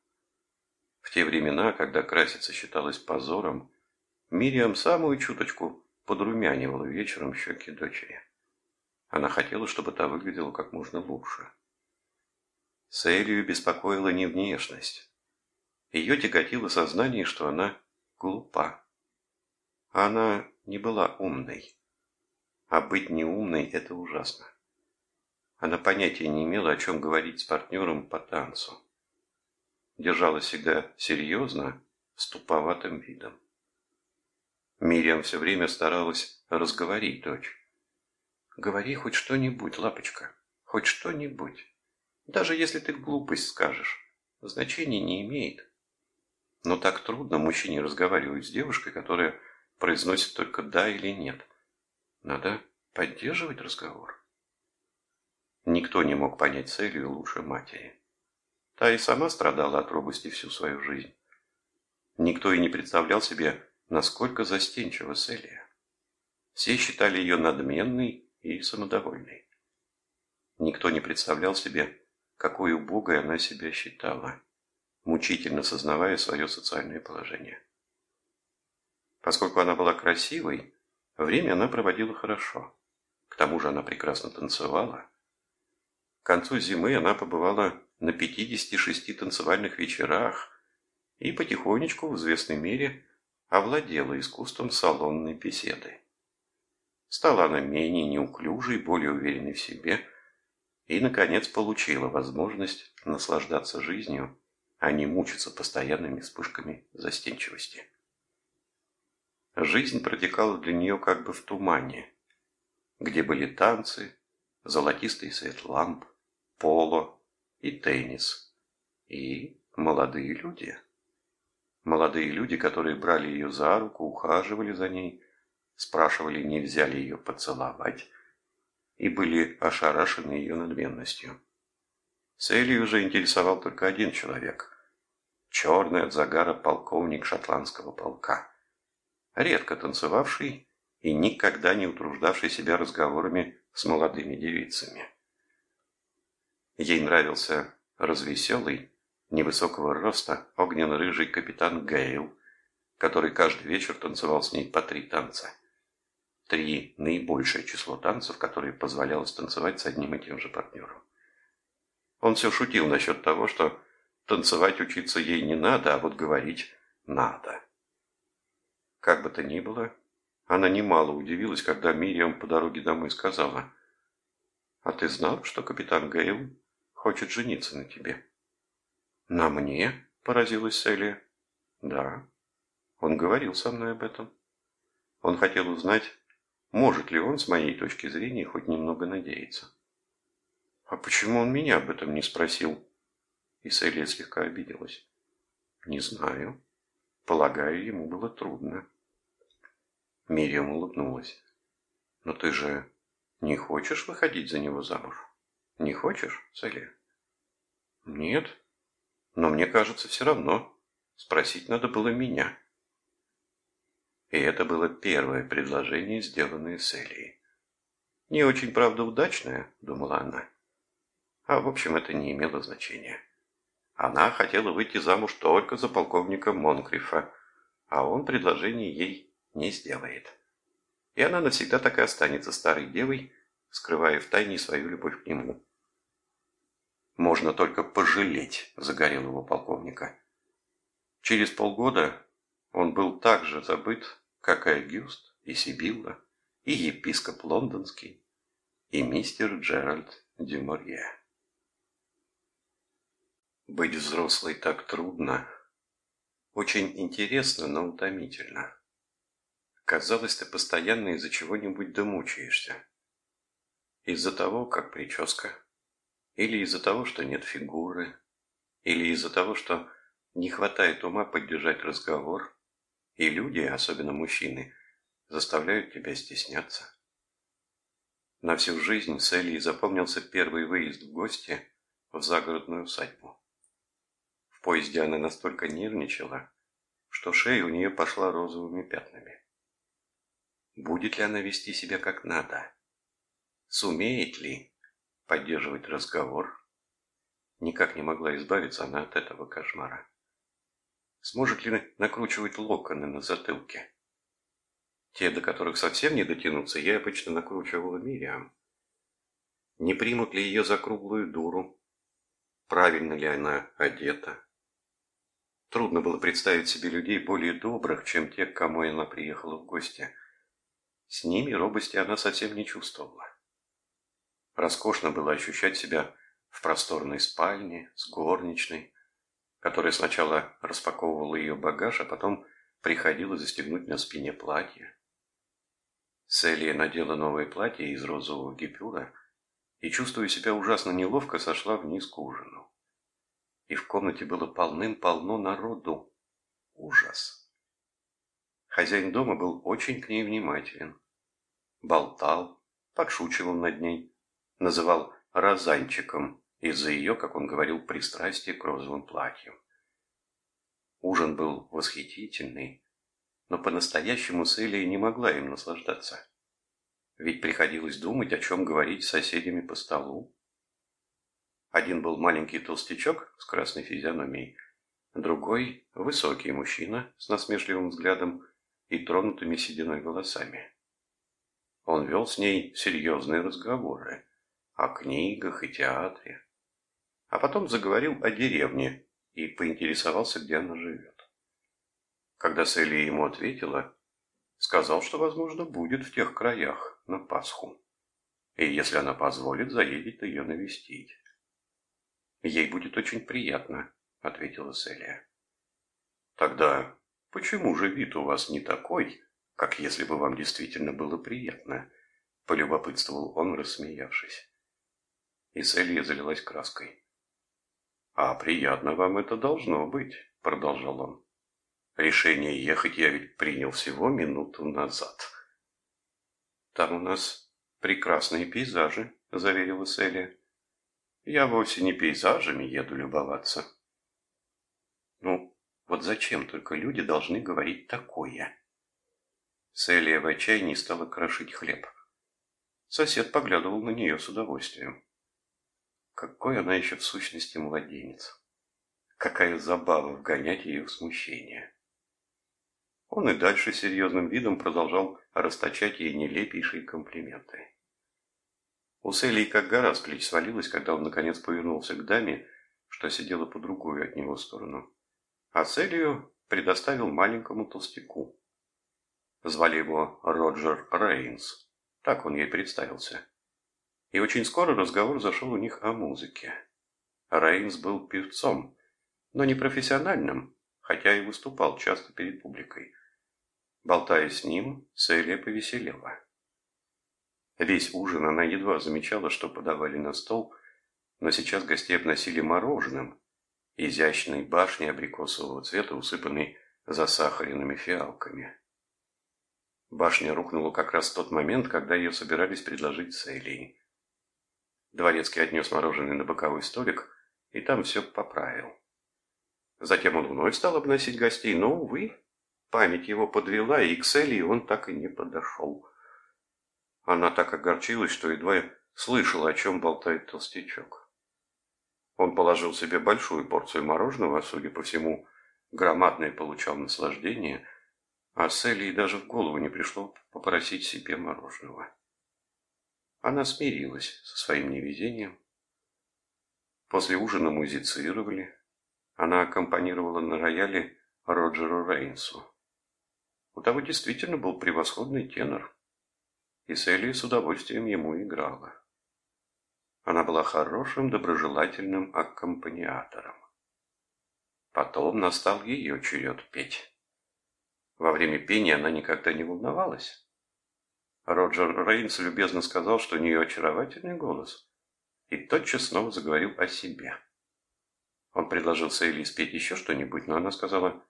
В те времена, когда краситься считалось позором, Мириам самую чуточку подрумянивала вечером щеки дочери. Она хотела, чтобы та выглядела как можно лучше. Сэлию беспокоила не внешность. Ее тяготило сознание, что она глупа. Она не была умной. А быть неумной – это ужасно. Она понятия не имела, о чем говорить с партнером по танцу. Держалась всегда серьезно, с туповатым видом. Мириам все время старалась разговорить дочь. «Говори хоть что-нибудь, лапочка, хоть что-нибудь. Даже если ты глупость скажешь, значения не имеет. Но так трудно мужчине разговаривать с девушкой, которая произносит только «да» или «нет». Надо поддерживать разговор. Никто не мог понять целью лучше матери. Та и сама страдала от робости всю свою жизнь. Никто и не представлял себе, насколько застенчива Селия. Все считали ее надменной и самодовольной. Никто не представлял себе, какой убогой она себя считала, мучительно сознавая свое социальное положение. Поскольку она была красивой, время она проводила хорошо. К тому же она прекрасно танцевала. К концу зимы она побывала на 56 танцевальных вечерах и потихонечку, в известной мере, овладела искусством салонной беседы. Стала она менее неуклюжей, более уверенной в себе и, наконец, получила возможность наслаждаться жизнью, а не мучиться постоянными вспышками застенчивости. Жизнь протекала для нее как бы в тумане, где были танцы, золотистый свет ламп, поло и теннис, и молодые люди. Молодые люди, которые брали ее за руку, ухаживали за ней, спрашивали, нельзя ли ее поцеловать, и были ошарашены ее надменностью. Целью уже интересовал только один человек – черный от загара полковник шотландского полка, редко танцевавший и никогда не утруждавший себя разговорами с молодыми девицами. Ей нравился развеселый, невысокого роста, огненно-рыжий капитан Гейл, который каждый вечер танцевал с ней по три танца три наибольшее число танцев, которые позволялось танцевать с одним и тем же партнером. Он все шутил насчет того, что танцевать учиться ей не надо, а вот говорить надо. Как бы то ни было, она немало удивилась, когда Мириам по дороге домой сказала, «А ты знал, что капитан Гейл хочет жениться на тебе?» «На мне?» – поразилась Селия. «Да, он говорил со мной об этом. Он хотел узнать, может ли он, с моей точки зрения, хоть немного надеяться? А почему он меня об этом не спросил? И Селия слегка обиделась. Не знаю. Полагаю, ему было трудно. Мириам улыбнулась. Но ты же не хочешь выходить за него замуж? Не хочешь, Селия? Нет. Но мне кажется, все равно. Спросить надо было меня. И это было первое предложение, сделанное с Элией. Не очень, правда, удачное, думала она. А, в общем, это не имело значения. Она хотела выйти замуж только за полковника Монкрифа, а он предложение ей не сделает. И она навсегда так и останется старой девой, скрывая в тайне свою любовь к нему. Можно только пожалеть загорелого полковника. Через полгода он был так же забыт, как и Агюст, и Сибилла, и епископ лондонский, и мистер Джеральд Дюморье. Быть взрослой так трудно, Очень интересно, но утомительно. Казалось, ты постоянно из-за чего-нибудь домучаешься. Из-за того, как прическа, или из-за того, что нет фигуры, или из-за того, что не хватает ума поддержать разговор, и люди, особенно мужчины, заставляют тебя стесняться. На всю жизнь Селии запомнился первый выезд в гости в загородную усадьбу. В поезде она настолько нервничала, что шея у нее пошла розовыми пятнами. Будет ли она вести себя как надо? Сумеет ли поддерживать разговор? Никак не могла избавиться она от этого кошмара. Сможет ли накручивать локоны на затылке? Те, до которых совсем не дотянуться, я обычно накручивала Мириам. Не примут ли ее за круглую дуру? Правильно ли она одета? Трудно было представить себе людей более добрых, чем те, к кому она приехала в гости. С ними робости она совсем не чувствовала. Роскошно было ощущать себя в просторной спальне с горничной, которая сначала распаковывала ее багаж, а потом приходила застегнуть на спине платье. Селия надела новое платье из розового гипюра и, чувствуя себя ужасно неловко, сошла вниз к ужину. И в комнате было полным-полно народу. Ужас. Хозяин дома был очень к ней внимателен. Болтал, подшучивал над ней, называл «розанчиком», из-за ее, как он говорил, пристрастия к розовым платьям. Ужин был восхитительный, но по-настоящему Селия не могла им наслаждаться. Ведь приходилось думать, о чем говорить с соседями по столу. Один был маленький толстячок с красной физиономией, другой – высокий мужчина с насмешливым взглядом и тронутыми сединой волосами. Он вел с ней серьезные разговоры о книгах и театре а потом заговорил о деревне и поинтересовался, где она живет. Когда Селия ему ответила, сказал, что, возможно, будет в тех краях на Пасху, и если она позволит, заедет ее навестить. «Ей будет очень приятно», — ответила Селия. «Тогда почему же вид у вас не такой, как если бы вам действительно было приятно?» — полюбопытствовал он, рассмеявшись. И Селия залилась краской. «А приятно вам это должно быть», — продолжал он. «Решение ехать я ведь принял всего минуту назад». «Там у нас прекрасные пейзажи», — заверила Селия. «Я вовсе не пейзажами еду любоваться». «Ну, вот зачем только люди должны говорить такое?» Селия в отчаянии стала крошить хлеб. Сосед поглядывал на нее с удовольствием. Какой она еще в сущности младенец. Какая забава вгонять ее в смущение. Он и дальше серьезным видом продолжал расточать ей нелепейшие комплименты. У Селии как гора с плеч свалилась, когда он наконец повернулся к даме, что сидела по другую от него сторону. А Селию предоставил маленькому толстяку. Звали его Роджер Рейнс. Так он ей представился. И очень скоро разговор зашел у них о музыке. Рейнс был певцом, но не профессиональным, хотя и выступал часто перед публикой. Болтая с ним, Селия повеселела. Весь ужин она едва замечала, что подавали на стол, но сейчас гостей обносили мороженым, изящной башней абрикосового цвета, усыпанной засахаренными фиалками. Башня рухнула как раз в тот момент, когда ее собирались предложить Селии. Дворецкий отнес мороженое на боковой столик и там все поправил. Затем он вновь стал обносить гостей, но, увы, память его подвела, и к Селии он так и не подошел. Она так огорчилась, что едва слышала, о чем болтает толстячок. Он положил себе большую порцию мороженого, судя по всему, громадное получал наслаждение, а Селии даже в голову не пришло попросить себе мороженого. Она смирилась со своим невезением. После ужина музицировали. Она аккомпанировала на рояле Роджеру Рейнсу. У того действительно был превосходный тенор, и Селия с удовольствием ему играла. Она была хорошим, доброжелательным аккомпаниатором. Потом настал ее черед петь. Во время пения она никогда не волновалась. Роджер Рейнс любезно сказал, что у нее очаровательный голос, и тотчас снова заговорил о себе. Он предложил Сейли спеть еще что-нибудь, но она сказала,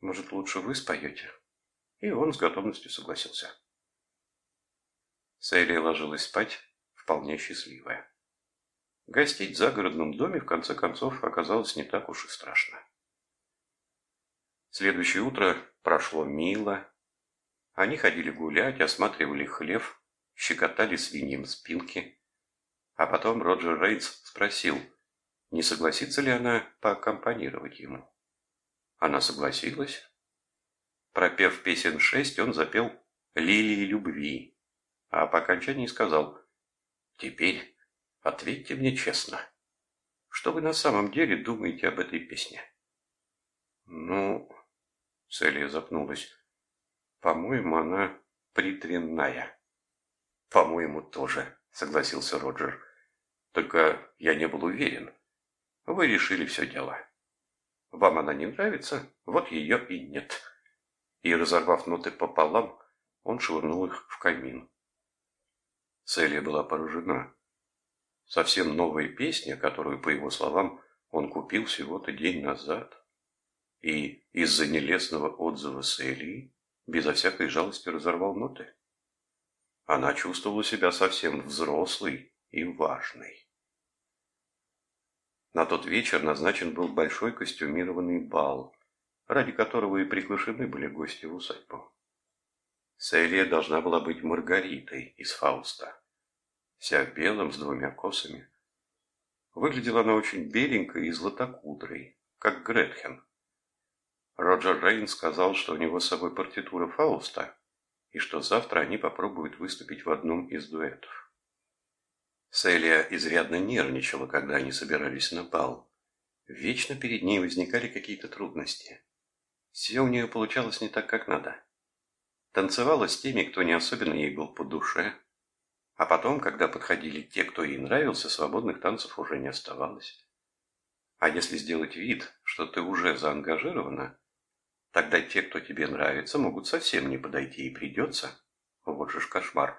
«Может, лучше вы споете?» И он с готовностью согласился. Сейли ложилась спать, вполне счастливая. Гостить в загородном доме, в конце концов, оказалось не так уж и страшно. Следующее утро прошло мило. Они ходили гулять, осматривали хлев, щекотали свиньям спинки. А потом Роджер Рейдс спросил, не согласится ли она поаккомпанировать ему. Она согласилась. Пропев песен шесть, он запел «Лилии любви», а по окончании сказал «Теперь ответьте мне честно, что вы на самом деле думаете об этой песне?» «Ну, Селия запнулась. «По-моему, она притренная». «По-моему, тоже», — согласился Роджер. «Только я не был уверен. Вы решили все дело. Вам она не нравится, вот ее и нет». И, разорвав ноты пополам, он швырнул их в камин. Селия была поражена. Совсем новая песня, которую, по его словам, он купил всего-то день назад и из-за нелестного отзыва Селии безо всякой жалости разорвал ноты. Она чувствовала себя совсем взрослой и важной. На тот вечер назначен был большой костюмированный бал, ради которого и приглашены были гости в усадьбу. Селия должна была быть Маргаритой из Фауста, вся в белом с двумя косами. Выглядела она очень беленькой и златокудрой, как Гретхен. Роджер Рейн сказал, что у него с собой партитура Фауста, и что завтра они попробуют выступить в одном из дуэтов. Селия изрядно нервничала, когда они собирались на бал. Вечно перед ней возникали какие-то трудности. Все у нее получалось не так, как надо. Танцевала с теми, кто не особенно ей был по душе. А потом, когда подходили те, кто ей нравился, свободных танцев уже не оставалось. А если сделать вид, что ты уже заангажирована, Тогда те, кто тебе нравится, могут совсем не подойти и придется, вот же ж кошмар,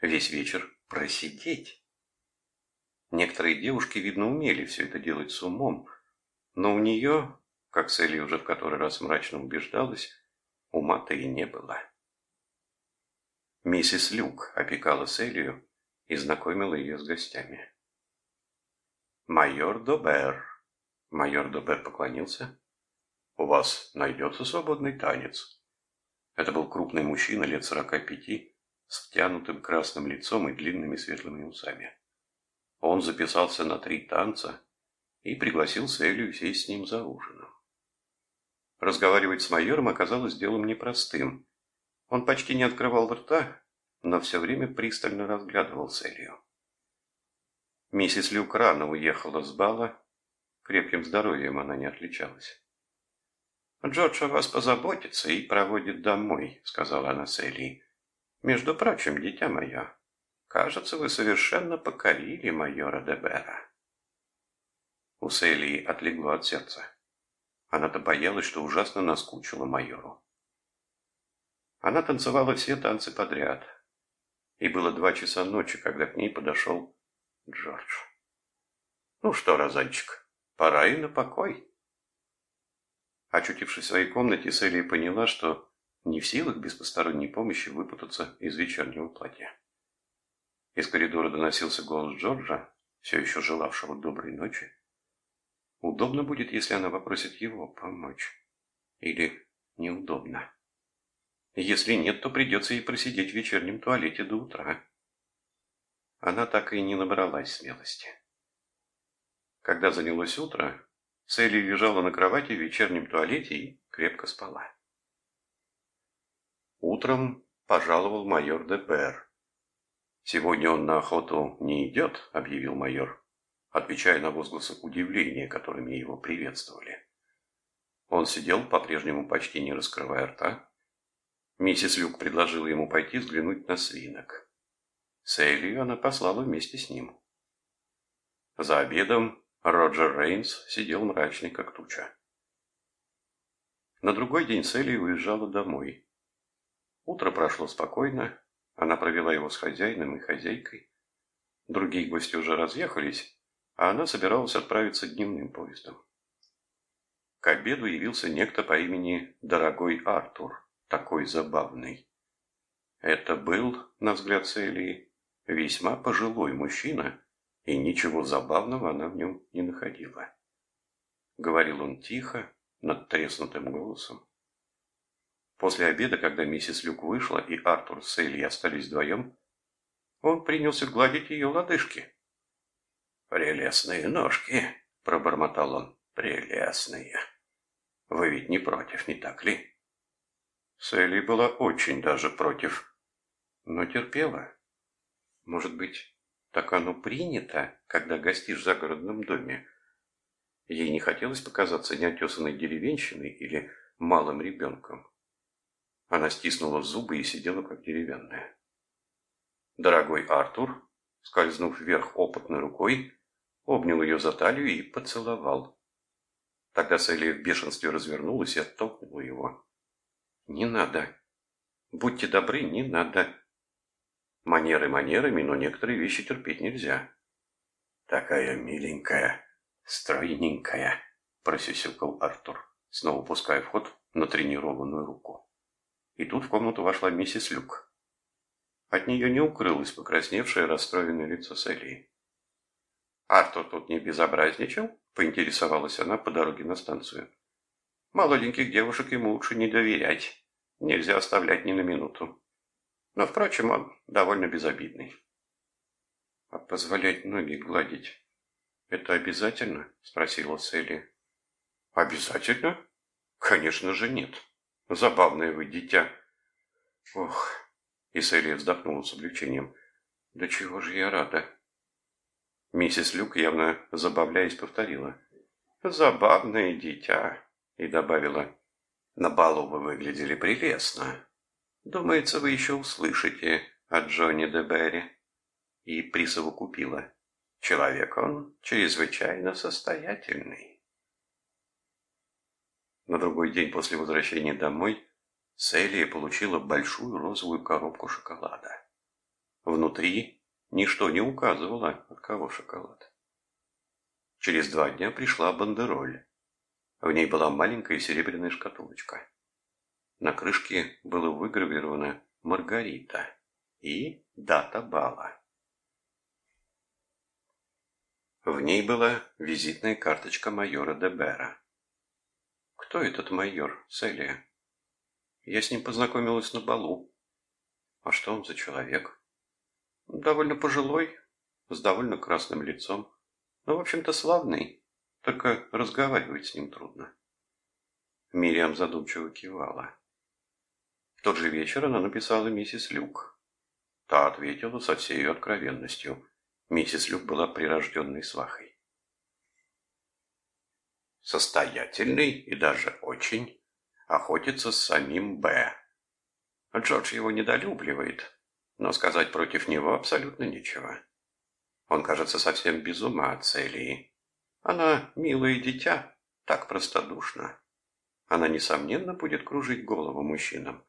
весь вечер просидеть. Некоторые девушки, видно, умели все это делать с умом, но у нее, как Селли уже в который раз мрачно убеждалась, ума-то и не было. Миссис Люк опекала Селию и знакомила ее с гостями. «Майор Добер». Майор Добер поклонился у вас найдется свободный танец?» Это был крупный мужчина лет сорока пяти, с втянутым красным лицом и длинными светлыми усами. Он записался на три танца и пригласил Селию сесть с ним за ужином. Разговаривать с майором оказалось делом непростым. Он почти не открывал рта, но все время пристально разглядывал Селию. Миссис Люк рано уехала с бала, крепким здоровьем она не отличалась. «Джордж о вас позаботится и проводит домой», — сказала она Селли. «Между прочим, дитя мое, кажется, вы совершенно покорили майора Дебера». У Селли отлегло от сердца. Она-то боялась, что ужасно наскучила майору. Она танцевала все танцы подряд. И было два часа ночи, когда к ней подошел Джордж. «Ну что, Розанчик, пора и на покой». Очутившись в своей комнате, Селия поняла, что не в силах без посторонней помощи выпутаться из вечернего платья. Из коридора доносился голос Джорджа, все еще желавшего доброй ночи. Удобно будет, если она попросит его помочь. Или неудобно. Если нет, то придется ей просидеть в вечернем туалете до утра. Она так и не набралась смелости. Когда занялось утро, Селли лежала на кровати в вечернем туалете и крепко спала. Утром пожаловал майор Депер. «Сегодня он на охоту не идет», — объявил майор, отвечая на возгласы удивления, которыми его приветствовали. Он сидел, по-прежнему почти не раскрывая рта. Миссис Люк предложила ему пойти взглянуть на свинок. Селью она послала вместе с ним. За обедом Роджер Рейнс сидел мрачный, как туча. На другой день Селия уезжала домой. Утро прошло спокойно, она провела его с хозяином и хозяйкой. Другие гости уже разъехались, а она собиралась отправиться дневным поездом. К обеду явился некто по имени Дорогой Артур, такой забавный. Это был, на взгляд Селии, весьма пожилой мужчина, и ничего забавного она в нем не находила. Говорил он тихо, над треснутым голосом. После обеда, когда миссис Люк вышла и Артур с Элли остались вдвоем, он принялся гладить ее лодыжки. «Прелестные ножки!» – пробормотал он. «Прелестные! Вы ведь не против, не так ли?» Селли была очень даже против, но терпела. Может быть, так оно принято, когда гостишь в загородном доме. Ей не хотелось показаться неотесанной деревенщиной или малым ребенком. Она стиснула зубы и сидела как деревянная. Дорогой Артур, скользнув вверх опытной рукой, обнял ее за талию и поцеловал. Тогда Селия в бешенстве развернулась и оттолкнула его. «Не надо. Будьте добры, не надо. Манеры манерами, но некоторые вещи терпеть нельзя. Такая миленькая, стройненькая, просюсюкал Артур, снова пуская в ход натренированную руку. И тут в комнату вошла миссис Люк. От нее не укрылось покрасневшее расстроенное лицо Селии. «Артур тут не безобразничал?» – поинтересовалась она по дороге на станцию. «Молоденьких девушек ему лучше не доверять. Нельзя оставлять ни на минуту. Но, впрочем, он довольно безобидный. А позволять ноги гладить – это обязательно? Спросила Селли. Обязательно? Конечно же нет. Забавное вы дитя. Ох, и Селли вздохнула с облегчением. Да чего же я рада. Миссис Люк, явно забавляясь, повторила. Забавное дитя. И добавила. На балу вы выглядели прелестно. Думается, вы еще услышите от Джонни де Берри. И присовокупила. Человек он чрезвычайно состоятельный. На другой день после возвращения домой Селия получила большую розовую коробку шоколада. Внутри ничто не указывало, от кого шоколад. Через два дня пришла бандероль. В ней была маленькая серебряная шкатулочка. На крышке было выгравировано «Маргарита» и дата бала. В ней была визитная карточка майора Дебера. Кто этот майор, Селия? Я с ним познакомилась на балу. А что он за человек? Довольно пожилой, с довольно красным лицом. Но, в общем-то, славный, только разговаривать с ним трудно. Мириам задумчиво кивала тот же вечер она написала миссис Люк. Та ответила со всей ее откровенностью. Миссис Люк была прирожденной свахой. Состоятельный и даже очень охотится с самим Б. Джордж его недолюбливает, но сказать против него абсолютно нечего. Он кажется совсем без ума от Целии. Она милое дитя, так простодушна. Она, несомненно, будет кружить голову мужчинам.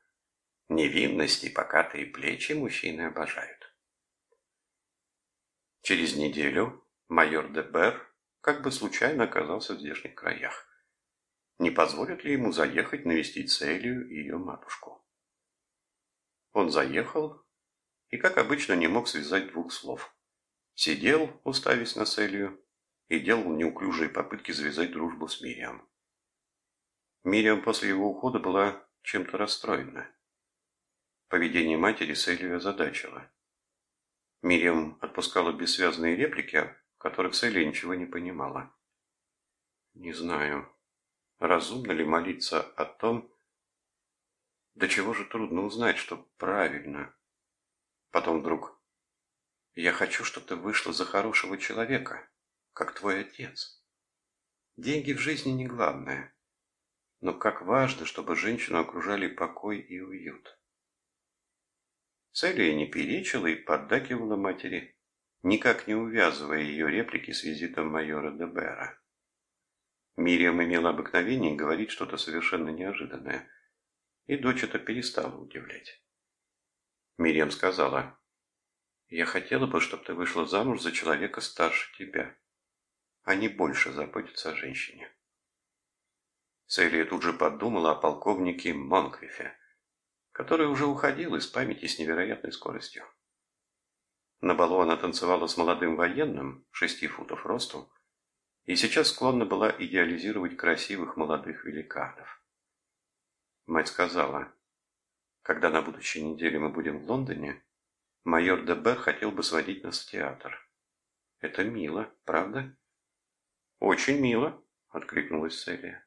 Невинность и покатые плечи мужчины обожают. Через неделю майор де Бер как бы случайно оказался в здешних краях. Не позволят ли ему заехать навестить Селию и ее матушку? Он заехал и, как обычно, не мог связать двух слов. Сидел, уставясь на Селию, и делал неуклюжие попытки завязать дружбу с Мириам. Мириам после его ухода была чем-то расстроена. Поведение матери Селию озадачило. Мириам отпускала бессвязные реплики, в которых Селия ничего не понимала. Не знаю, разумно ли молиться о том, до чего же трудно узнать, что правильно. Потом вдруг, я хочу, чтобы ты вышла за хорошего человека, как твой отец. Деньги в жизни не главное, но как важно, чтобы женщину окружали покой и уют. Целия не перечила и поддакивала матери, никак не увязывая ее реплики с визитом майора Дебера. Мириам имела обыкновение говорить что-то совершенно неожиданное, и дочь это перестала удивлять. Мириам сказала, «Я хотела бы, чтобы ты вышла замуж за человека старше тебя. Они больше заботятся о женщине». Селия тут же подумала о полковнике Монкрифе, который уже уходил из памяти с невероятной скоростью. На балу она танцевала с молодым военным, шести футов росту, и сейчас склонна была идеализировать красивых молодых великанов. Мать сказала, когда на будущей неделе мы будем в Лондоне, майор Дебер хотел бы сводить нас в театр. Это мило, правда? Очень мило, откликнулась Селия.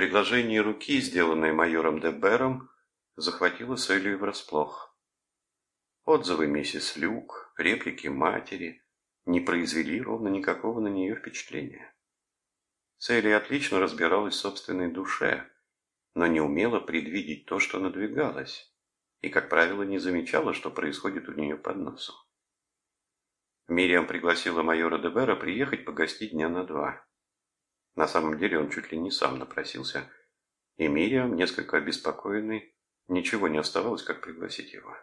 Предложение руки, сделанное майором Дебером, захватило Селию врасплох. Отзывы миссис Люк, реплики матери не произвели ровно никакого на нее впечатления. Селия отлично разбиралась в собственной душе, но не умела предвидеть то, что надвигалось, и, как правило, не замечала, что происходит у нее под носом. Мириам пригласила майора Дебера приехать погостить дня на два. На самом деле он чуть ли не сам напросился, и Мириам, несколько обеспокоенный, ничего не оставалось, как пригласить его.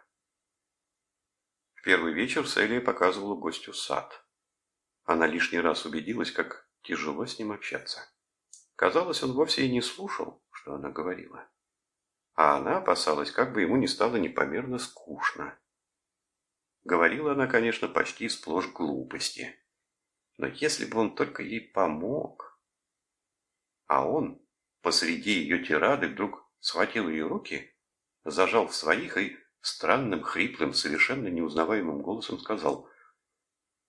В первый вечер Селия показывала гостю сад. Она лишний раз убедилась, как тяжело с ним общаться. Казалось, он вовсе и не слушал, что она говорила. А она опасалась, как бы ему не стало непомерно скучно. Говорила она, конечно, почти сплошь глупости. Но если бы он только ей помог... А он посреди ее тирады вдруг схватил ее руки, зажал в своих и странным, хриплым, совершенно неузнаваемым голосом сказал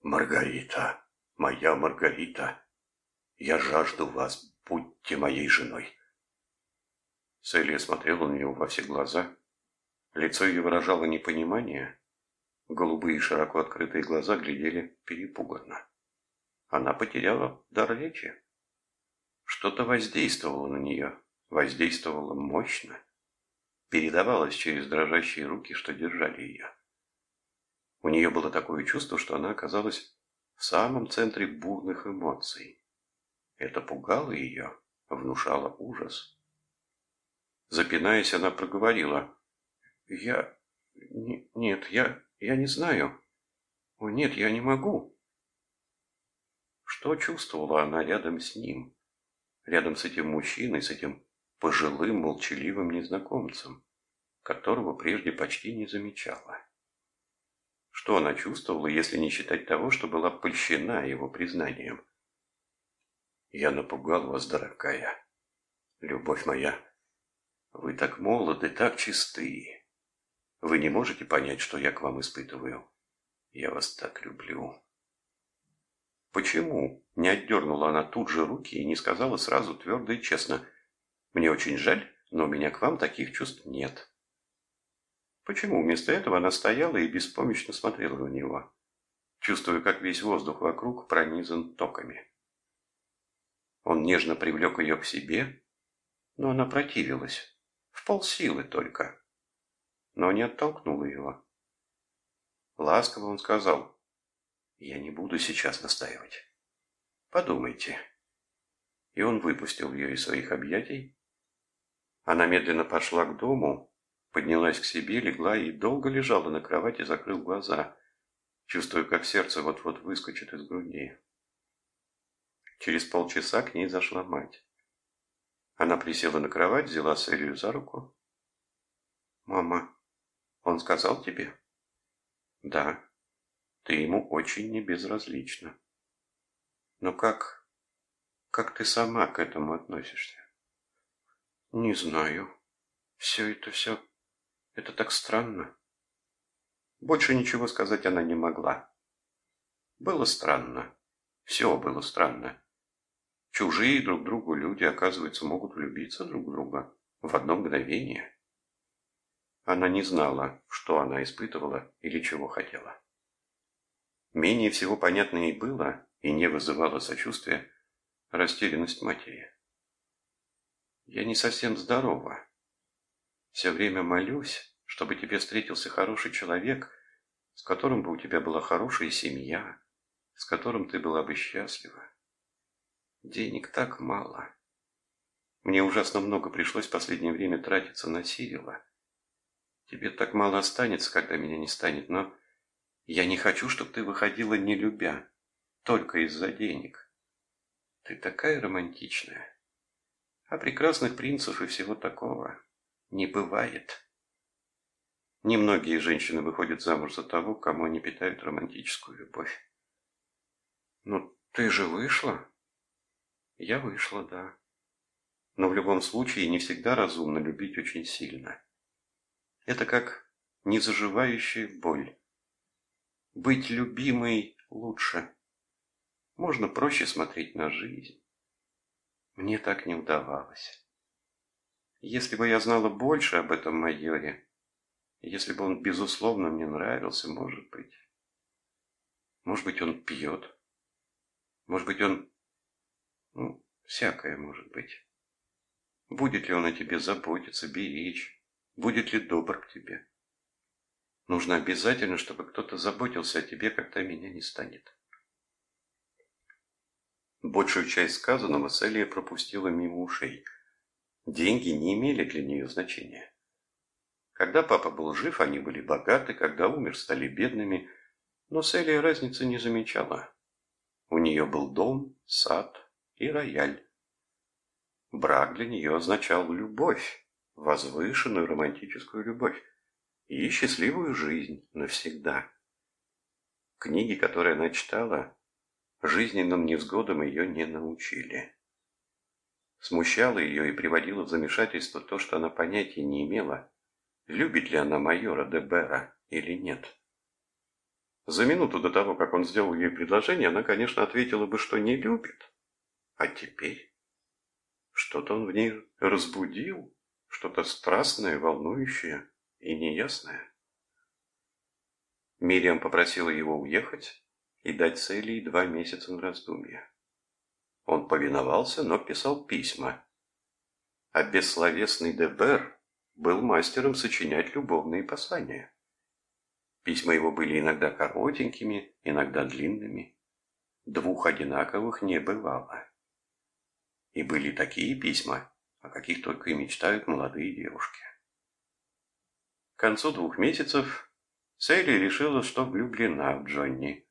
«Маргарита, моя Маргарита, я жажду вас, будьте моей женой». Селия смотрела на него во все глаза. Лицо ее выражало непонимание. Голубые широко открытые глаза глядели перепуганно. Она потеряла дар речи. Что-то воздействовало на нее, воздействовало мощно передавалось через дрожащие руки, что держали ее. У нее было такое чувство, что она оказалась в самом центре бурных эмоций. Это пугало ее, внушало ужас. Запинаясь, она проговорила. «Я... Не, нет, я... я не знаю. О, нет, я не могу». Что чувствовала она рядом с ним? Рядом с этим мужчиной, с этим пожилым молчаливым незнакомцем, которого прежде почти не замечала. Что она чувствовала, если не считать того, что была польщена его признанием? «Я напугал вас, дорогая, любовь моя. Вы так молоды, так чисты. Вы не можете понять, что я к вам испытываю. Я вас так люблю». Почему не отдернула она тут же руки и не сказала сразу твердо и честно – мне очень жаль, но у меня к вам таких чувств нет. Почему вместо этого она стояла и беспомощно смотрела на него, чувствуя, как весь воздух вокруг пронизан токами? Он нежно привлек ее к себе, но она противилась, в полсилы только, но не оттолкнула его. Ласково он сказал, «Я не буду сейчас настаивать. Подумайте». И он выпустил ее из своих объятий она медленно пошла к дому, поднялась к себе, легла и долго лежала на кровати, закрыв глаза, чувствуя, как сердце вот-вот выскочит из груди. Через полчаса к ней зашла мать. Она присела на кровать, взяла Селию за руку. «Мама, он сказал тебе?» «Да, ты ему очень небезразлична. Но как... как ты сама к этому относишься?» Не знаю. Все это все... Это так странно. Больше ничего сказать она не могла. Было странно. Все было странно. Чужие друг другу люди, оказывается, могут влюбиться друг в друга в одно мгновение. Она не знала, что она испытывала или чего хотела. Менее всего понятно ей было и не вызывало сочувствия растерянность матери. Я не совсем здорова. Все время молюсь, чтобы тебе встретился хороший человек, с которым бы у тебя была хорошая семья, с которым ты была бы счастлива. Денег так мало. Мне ужасно много пришлось в последнее время тратиться на Сирила. Тебе так мало останется, когда меня не станет, но я не хочу, чтобы ты выходила не любя, только из-за денег. Ты такая романтичная. А прекрасных принцев и всего такого не бывает. Немногие женщины выходят замуж за того, кому они питают романтическую любовь. Ну, ты же вышла? Я вышла, да. Но в любом случае не всегда разумно любить очень сильно. Это как незаживающая боль. Быть любимой лучше. Можно проще смотреть на жизнь. Мне так не удавалось. Если бы я знала больше об этом майоре, если бы он, безусловно, мне нравился, может быть. Может быть, он пьет. Может быть, он... Ну, всякое может быть. Будет ли он о тебе заботиться, беречь? Будет ли добр к тебе? Нужно обязательно, чтобы кто-то заботился о тебе, когда меня не станет. Большую часть сказанного Селия пропустила мимо ушей. Деньги не имели для нее значения. Когда папа был жив, они были богаты, когда умер, стали бедными, но Селия разницы не замечала. У нее был дом, сад и рояль. Брак для нее означал любовь, возвышенную романтическую любовь и счастливую жизнь навсегда. Книги, которые она читала, жизненным невзгодам ее не научили. Смущало ее и приводило в замешательство то, что она понятия не имела, любит ли она майора Дебера или нет. За минуту до того, как он сделал ей предложение, она, конечно, ответила бы, что не любит. А теперь? Что-то он в ней разбудил, что-то страстное, волнующее и неясное. Мириам попросила его уехать и дать Селии два месяца на раздумье. Он повиновался, но писал письма. А бессловесный Дебер был мастером сочинять любовные послания. Письма его были иногда коротенькими, иногда длинными. Двух одинаковых не бывало. И были такие письма, о каких только и мечтают молодые девушки. К концу двух месяцев Селли решила, что влюблена в Джонни.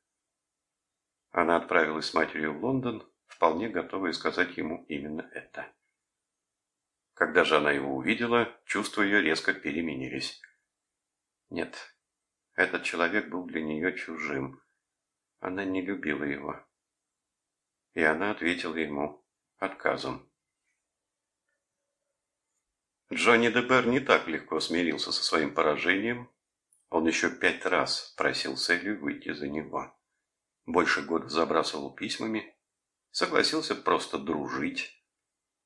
Она отправилась с матерью в Лондон, вполне готовая сказать ему именно это. Когда же она его увидела, чувства ее резко переменились. Нет, этот человек был для нее чужим. Она не любила его. И она ответила ему отказом. Джонни Дебер не так легко смирился со своим поражением. Он еще пять раз просил Селью выйти за него. Больше года забрасывал письмами, согласился просто дружить,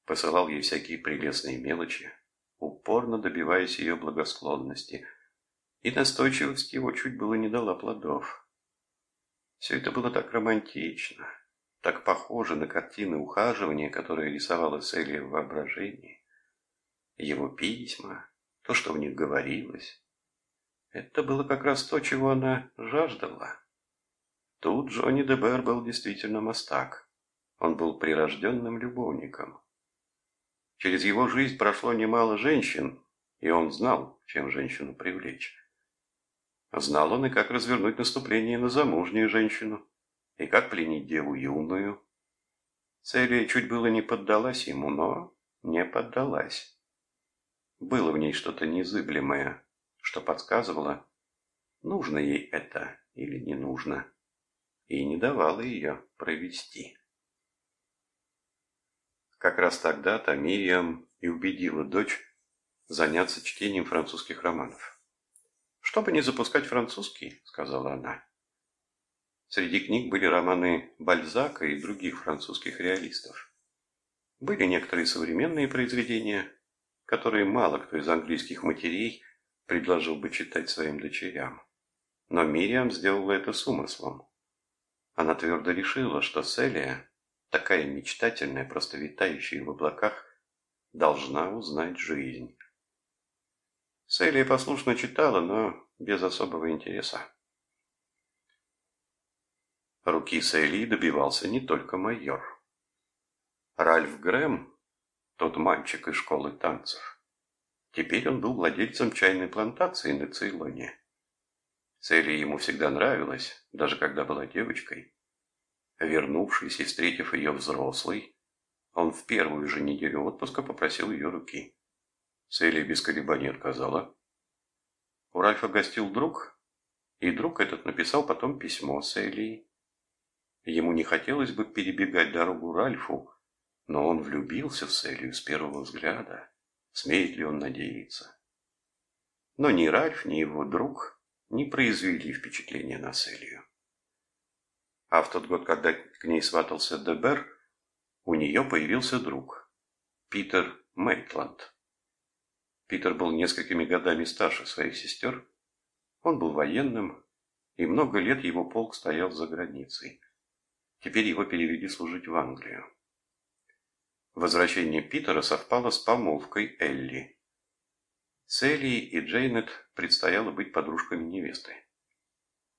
посылал ей всякие прелестные мелочи, упорно добиваясь ее благосклонности, и настойчивость его чуть было не дала плодов. Все это было так романтично, так похоже на картины ухаживания, которые рисовала Селия в воображении. Его письма, то, что в них говорилось, это было как раз то, чего она жаждала. Тут Джонни Дебер был действительно мастак. Он был прирожденным любовником. Через его жизнь прошло немало женщин, и он знал, чем женщину привлечь. Знал он и как развернуть наступление на замужнюю женщину, и как пленить деву юную. Целия чуть было не поддалась ему, но не поддалась. Было в ней что-то незыблемое, что подсказывало, нужно ей это или не нужно, и не давало ее провести. Как раз тогда-то Мириам и убедила дочь заняться чтением французских романов. «Чтобы не запускать французский», — сказала она. Среди книг были романы Бальзака и других французских реалистов. Были некоторые современные произведения, которые мало кто из английских матерей предложил бы читать своим дочерям. Но Мириам сделала это с умыслом. Она твердо решила, что Селия такая мечтательная, просто витающая в облаках, должна узнать жизнь. Селия послушно читала, но без особого интереса. Руки Селии добивался не только майор. Ральф Грэм, тот мальчик из школы танцев, теперь он был владельцем чайной плантации на Цейлоне. Цели ему всегда нравилась, даже когда была девочкой. Вернувшись и встретив ее взрослой, он в первую же неделю отпуска попросил ее руки. Цели без колебаний отказала. У Ральфа гостил друг, и друг этот написал потом письмо с. Ему не хотелось бы перебегать дорогу Ральфу, но он влюбился в Селию с первого взгляда. Смеет ли он надеяться? Но ни Ральф, ни его друг не произвели впечатления на Селию. А в тот год, когда к ней сватался Дебер, у нее появился друг, Питер Мейтланд. Питер был несколькими годами старше своих сестер. Он был военным, и много лет его полк стоял за границей. Теперь его перевели служить в Англию. Возвращение Питера совпало с помолвкой Элли. С и Джейнет предстояло быть подружками невесты.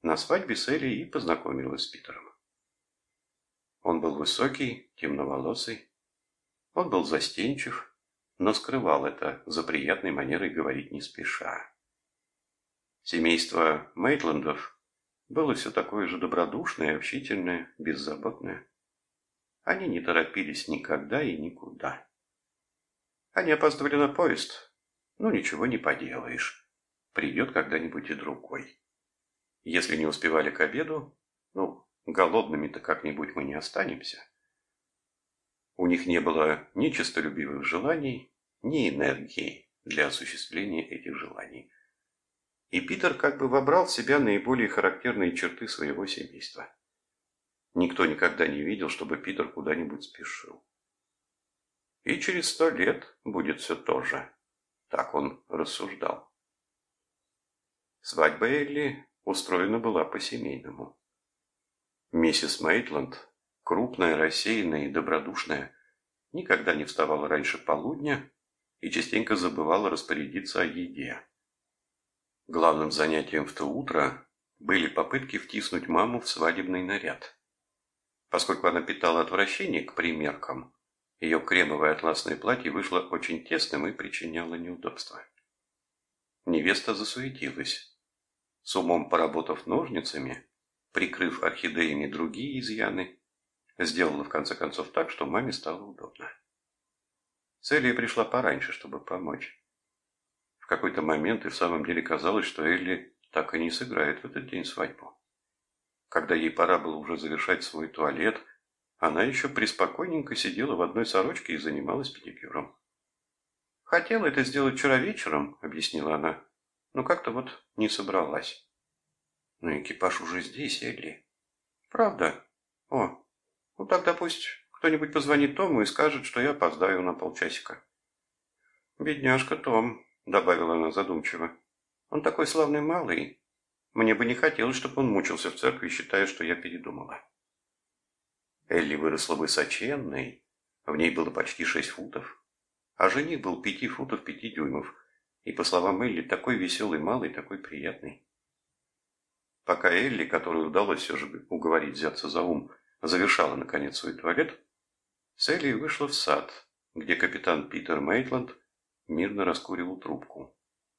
На свадьбе с и познакомилась с Питером. Он был высокий, темноволосый. Он был застенчив, но скрывал это за приятной манерой говорить не спеша. Семейство Мейтландов было все такое же добродушное, общительное, беззаботное. Они не торопились никогда и никуда. Они опаздывали на поезд. Ну, ничего не поделаешь. Придет когда-нибудь и другой. Если не успевали к обеду, ну, голодными-то как-нибудь мы не останемся. У них не было ни честолюбивых желаний, ни энергии для осуществления этих желаний и Питер как бы вобрал в себя наиболее характерные черты своего семейства. Никто никогда не видел, чтобы Питер куда-нибудь спешил. И через сто лет будет все то же. Так он рассуждал. Свадьба Элли устроена была по-семейному. Миссис Мейтланд, крупная, рассеянная и добродушная, никогда не вставала раньше полудня и частенько забывала распорядиться о еде. Главным занятием в то утро были попытки втиснуть маму в свадебный наряд. Поскольку она питала отвращение к примеркам, ее кремовое атласное платье вышло очень тесным и причиняло неудобства. Невеста засуетилась. С умом поработав ножницами, прикрыв орхидеями другие изъяны, сделала в конце концов так, что маме стало удобно. Целия пришла пораньше, чтобы помочь. В какой-то момент и в самом деле казалось, что Элли так и не сыграет в этот день свадьбу. Когда ей пора было уже завершать свой туалет, она еще преспокойненько сидела в одной сорочке и занималась педикюром. «Хотела это сделать вчера вечером», — объяснила она, — «но как-то вот не собралась». «Ну, экипаж уже здесь, Элли». «Правда? О, ну тогда пусть кто-нибудь позвонит Тому и скажет, что я опоздаю на полчасика». «Бедняжка Том», — добавила она задумчиво. «Он такой славный малый. Мне бы не хотелось, чтобы он мучился в церкви, считая, что я передумала». Элли выросла высоченной, в ней было почти шесть футов, а жених был пяти футов пяти дюймов, и, по словам Элли, такой веселый малый, такой приятный. Пока Элли, которую удалось все же уговорить взяться за ум, завершала, наконец, свой туалет, Селли вышла в сад, где капитан Питер Мейтланд мирно раскуривал трубку,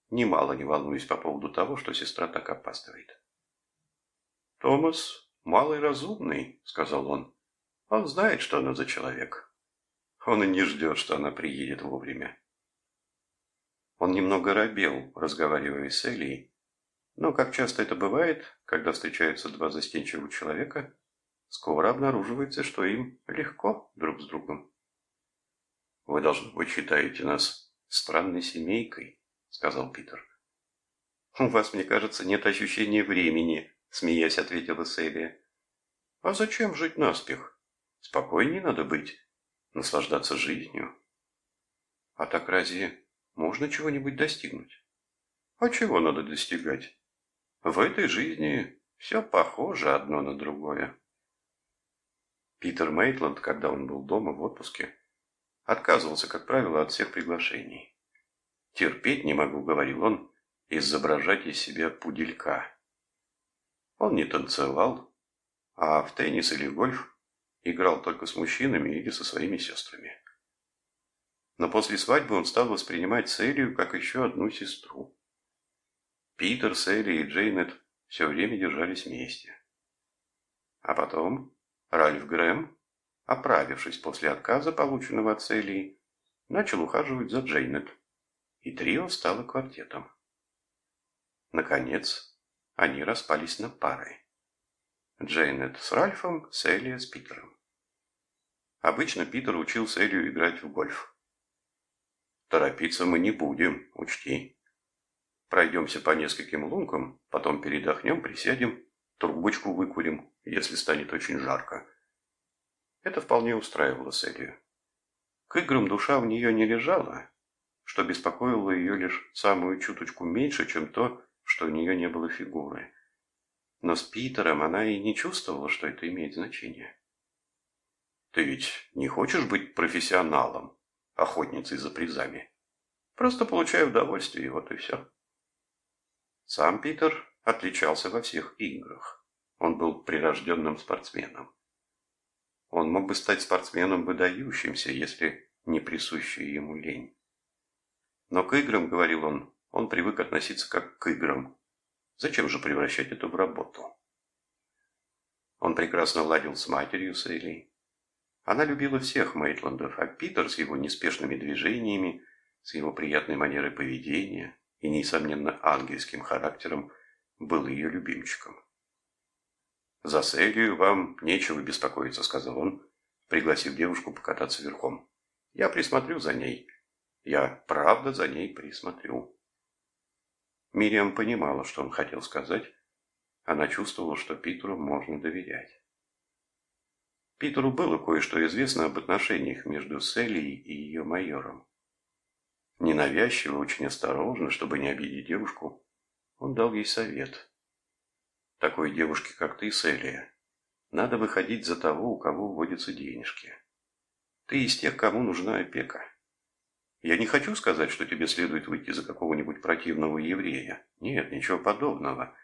немало не волнуясь по поводу того, что сестра так опаздывает. «Томас малый разумный», — сказал он. «Он знает, что она за человек. Он и не ждет, что она приедет вовремя». Он немного робел, разговаривая с Элией, но, как часто это бывает, когда встречаются два застенчивых человека, скоро обнаруживается, что им легко друг с другом. «Вы, должно быть, считаете нас странной семейкой», — сказал Питер. «У вас, мне кажется, нет ощущения времени», — смеясь ответила Селия. «А зачем жить наспех? Спокойнее надо быть, наслаждаться жизнью». «А так разве можно чего-нибудь достигнуть?» «А чего надо достигать? В этой жизни все похоже одно на другое». Питер Мейтланд, когда он был дома в отпуске, отказывался, как правило, от всех приглашений. «Терпеть не могу», — говорил он, — «изображать из себя пуделька». Он не танцевал, а в теннис или гольф играл только с мужчинами или со своими сестрами. Но после свадьбы он стал воспринимать Селию как еще одну сестру. Питер, Селия и Джейнет все время держались вместе. А потом Ральф Грэм, оправившись после отказа, полученного от Селии, начал ухаживать за Джейнет, и трио стало квартетом. Наконец, они распались на пары. Джейнет с Ральфом, Селия с Питером. Обычно Питер учил Селию играть в гольф. Торопиться мы не будем, учти. Пройдемся по нескольким лункам, потом передохнем, присядем, трубочку выкурим, если станет очень жарко. Это вполне устраивало Селию. К играм душа в нее не лежала, что беспокоило ее лишь самую чуточку меньше, чем то, что у нее не было фигуры. Но с Питером она и не чувствовала, что это имеет значение. Ты ведь не хочешь быть профессионалом, охотницей за призами? Просто получаю удовольствие, вот и все. Сам Питер отличался во всех играх. Он был прирожденным спортсменом. Он мог бы стать спортсменом выдающимся, если не присущая ему лень. Но к играм, говорил он, он привык относиться как к играм. Зачем же превращать это в работу? Он прекрасно ладил с матерью Сейли. Она любила всех Мейтландов, а Питер с его неспешными движениями, с его приятной манерой поведения и, несомненно, ангельским характером был ее любимчиком. «За Селию вам нечего беспокоиться», — сказал он, пригласив девушку покататься верхом. «Я присмотрю за ней. Я правда за ней присмотрю». Мириам понимала, что он хотел сказать. Она чувствовала, что Питеру можно доверять. Питеру было кое-что известно об отношениях между Селией и ее майором. Ненавязчиво, очень осторожно, чтобы не обидеть девушку, он дал ей совет. Такой девушке, как ты, Селия, надо выходить за того, у кого водятся денежки. Ты из тех, кому нужна опека. Я не хочу сказать, что тебе следует выйти за какого-нибудь противного еврея. Нет, ничего подобного.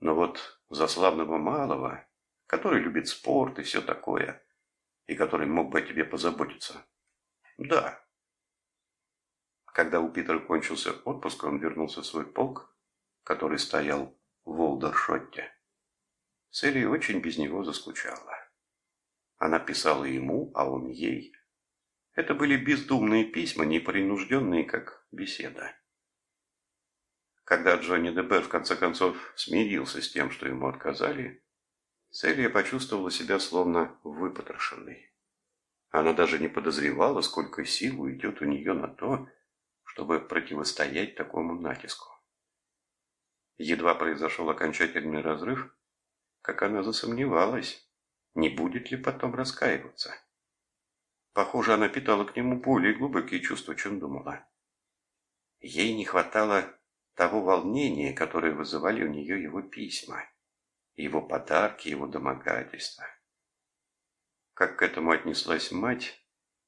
Но вот за славного малого, который любит спорт и все такое, и который мог бы о тебе позаботиться. Да. Когда у Питера кончился отпуск, он вернулся в свой полк, который стоял в Олдершотте. Селли очень без него заскучала. Она писала ему, а он ей. Это были бездумные письма, непринужденные, как беседа. Когда Джонни Дебер в конце концов смирился с тем, что ему отказали, Селия почувствовала себя словно выпотрошенной. Она даже не подозревала, сколько сил уйдет у нее на то, чтобы противостоять такому натиску. Едва произошел окончательный разрыв, как она засомневалась, не будет ли потом раскаиваться. Похоже, она питала к нему более глубокие чувства, чем думала. Ей не хватало того волнения, которое вызывали у нее его письма, его подарки, его домогательства. Как к этому отнеслась мать,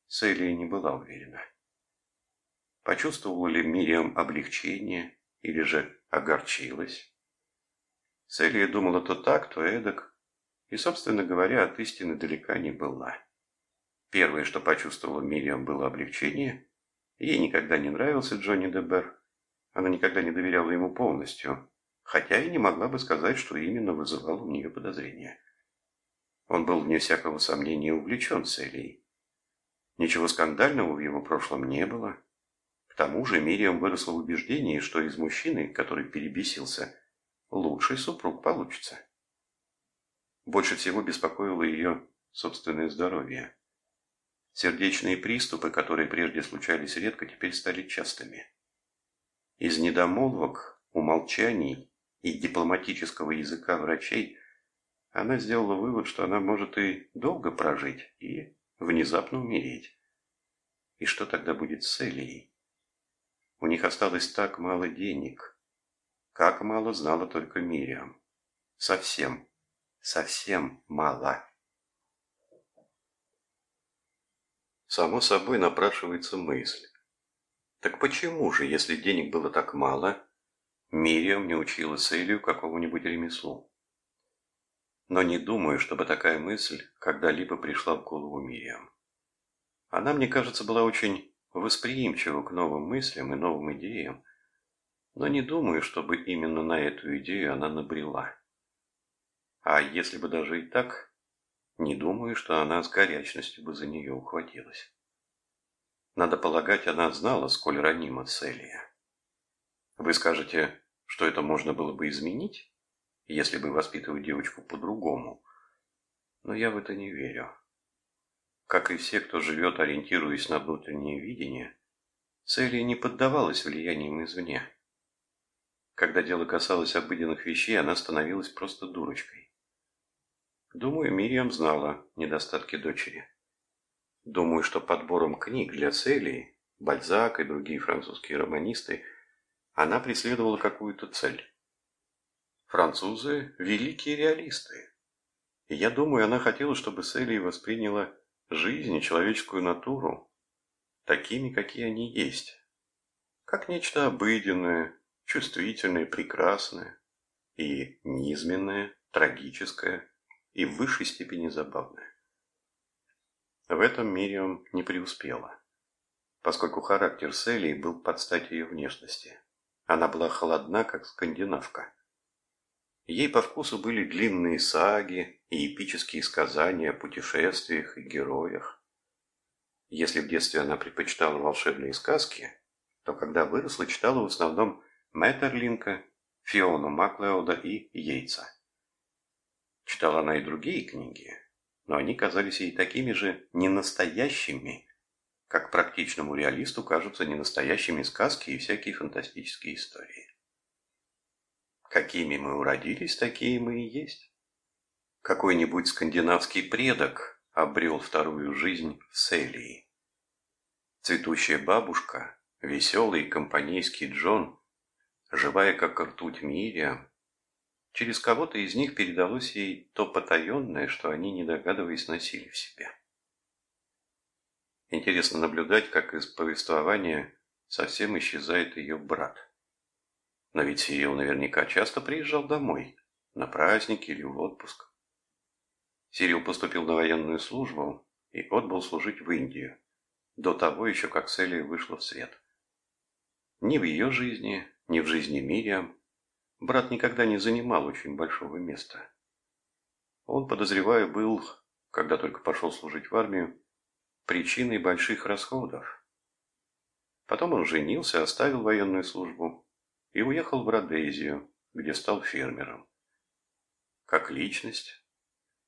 Селия не была уверена. Почувствовала ли Мириам облегчение или же огорчилась. Селия думала то так, то эдак, и, собственно говоря, от истины далека не была. Первое, что почувствовала Мириам, было облегчение. Ей никогда не нравился Джонни Дебер. Она никогда не доверяла ему полностью, хотя и не могла бы сказать, что именно вызывало у нее подозрения. Он был, вне всякого сомнения, увлечен Селией. Ничего скандального в его прошлом не было. К тому же Мириам выросла в убеждении, что из мужчины, который перебесился, лучший супруг получится. Больше всего беспокоило ее собственное здоровье. Сердечные приступы, которые прежде случались редко, теперь стали частыми. Из недомолвок, умолчаний и дипломатического языка врачей она сделала вывод, что она может и долго прожить, и внезапно умереть. И что тогда будет с Элией? У них осталось так мало денег. Как мало знала только Мириам. Совсем, совсем мало. Само собой напрашивается мысль. Так почему же, если денег было так мало, Мириам не учила Селию какому-нибудь ремеслу? Но не думаю, чтобы такая мысль когда-либо пришла в голову Мириам. Она, мне кажется, была очень восприимчива к новым мыслям и новым идеям, но не думаю, чтобы именно на эту идею она набрела. А если бы даже и так, не думаю, что она с горячностью бы за нее ухватилась. Надо полагать, она знала, сколь ранима Целия. Вы скажете, что это можно было бы изменить? если бы воспитывать девочку по-другому. Но я в это не верю. Как и все, кто живет, ориентируясь на внутреннее видение, Цели не поддавалась влияниям извне. Когда дело касалось обыденных вещей, она становилась просто дурочкой. Думаю, Мириам знала недостатки дочери. Думаю, что подбором книг для Целии, Бальзак и другие французские романисты, она преследовала какую-то цель. Французы – великие реалисты. И я думаю, она хотела, чтобы Селли восприняла жизнь и человеческую натуру такими, какие они есть. Как нечто обыденное, чувствительное, прекрасное и низменное, трагическое и в высшей степени забавное. В этом Мириам не преуспела, поскольку характер Селли был под стать ее внешности. Она была холодна, как скандинавка. Ей по вкусу были длинные саги и эпические сказания о путешествиях и героях. Если в детстве она предпочитала волшебные сказки, то когда выросла, читала в основном Мэттерлинка, Фиону Маклеода и Йейтса. Читала она и другие книги, но они казались ей такими же ненастоящими, как практичному реалисту кажутся ненастоящими сказки и всякие фантастические истории. Какими мы уродились, такие мы и есть. Какой-нибудь скандинавский предок обрел вторую жизнь в Селии. Цветущая бабушка, веселый компанейский Джон, живая как ртуть Мириам, через кого-то из них передалось ей то потаенное, что они, не догадываясь, носили в себе. Интересно наблюдать, как из повествования совсем исчезает ее брат. Но ведь Сирил наверняка часто приезжал домой, на праздники или в отпуск. Сирил поступил на военную службу и отбыл служить в Индию, до того еще, как Селия вышла в свет. Ни в ее жизни, ни в жизни Мириам брат никогда не занимал очень большого места. Он, подозреваю, был, когда только пошел служить в армию, причиной больших расходов. Потом он женился, оставил военную службу и уехал в Родезию, где стал фермером. Как личность,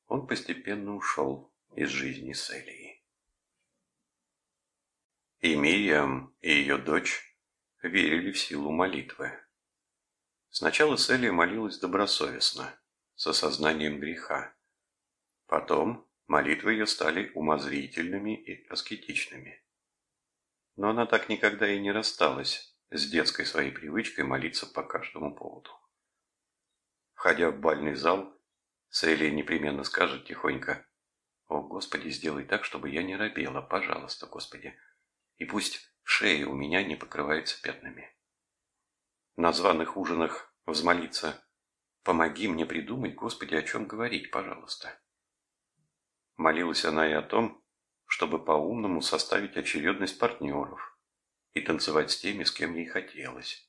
он постепенно ушел из жизни Селии. И Мириам, и ее дочь верили в силу молитвы. Сначала Селия молилась добросовестно, с осознанием греха. Потом молитвы ее стали умозрительными и аскетичными. Но она так никогда и не рассталась с детской своей привычкой молиться по каждому поводу. Входя в бальный зал, Селия непременно скажет тихонько «О, Господи, сделай так, чтобы я не робела, пожалуйста, Господи, и пусть шея у меня не покрывается пятнами». На званых ужинах взмолиться «Помоги мне придумать, Господи, о чем говорить, пожалуйста». Молилась она и о том, чтобы по-умному составить очередность партнеров – и танцевать с теми, с кем ей хотелось.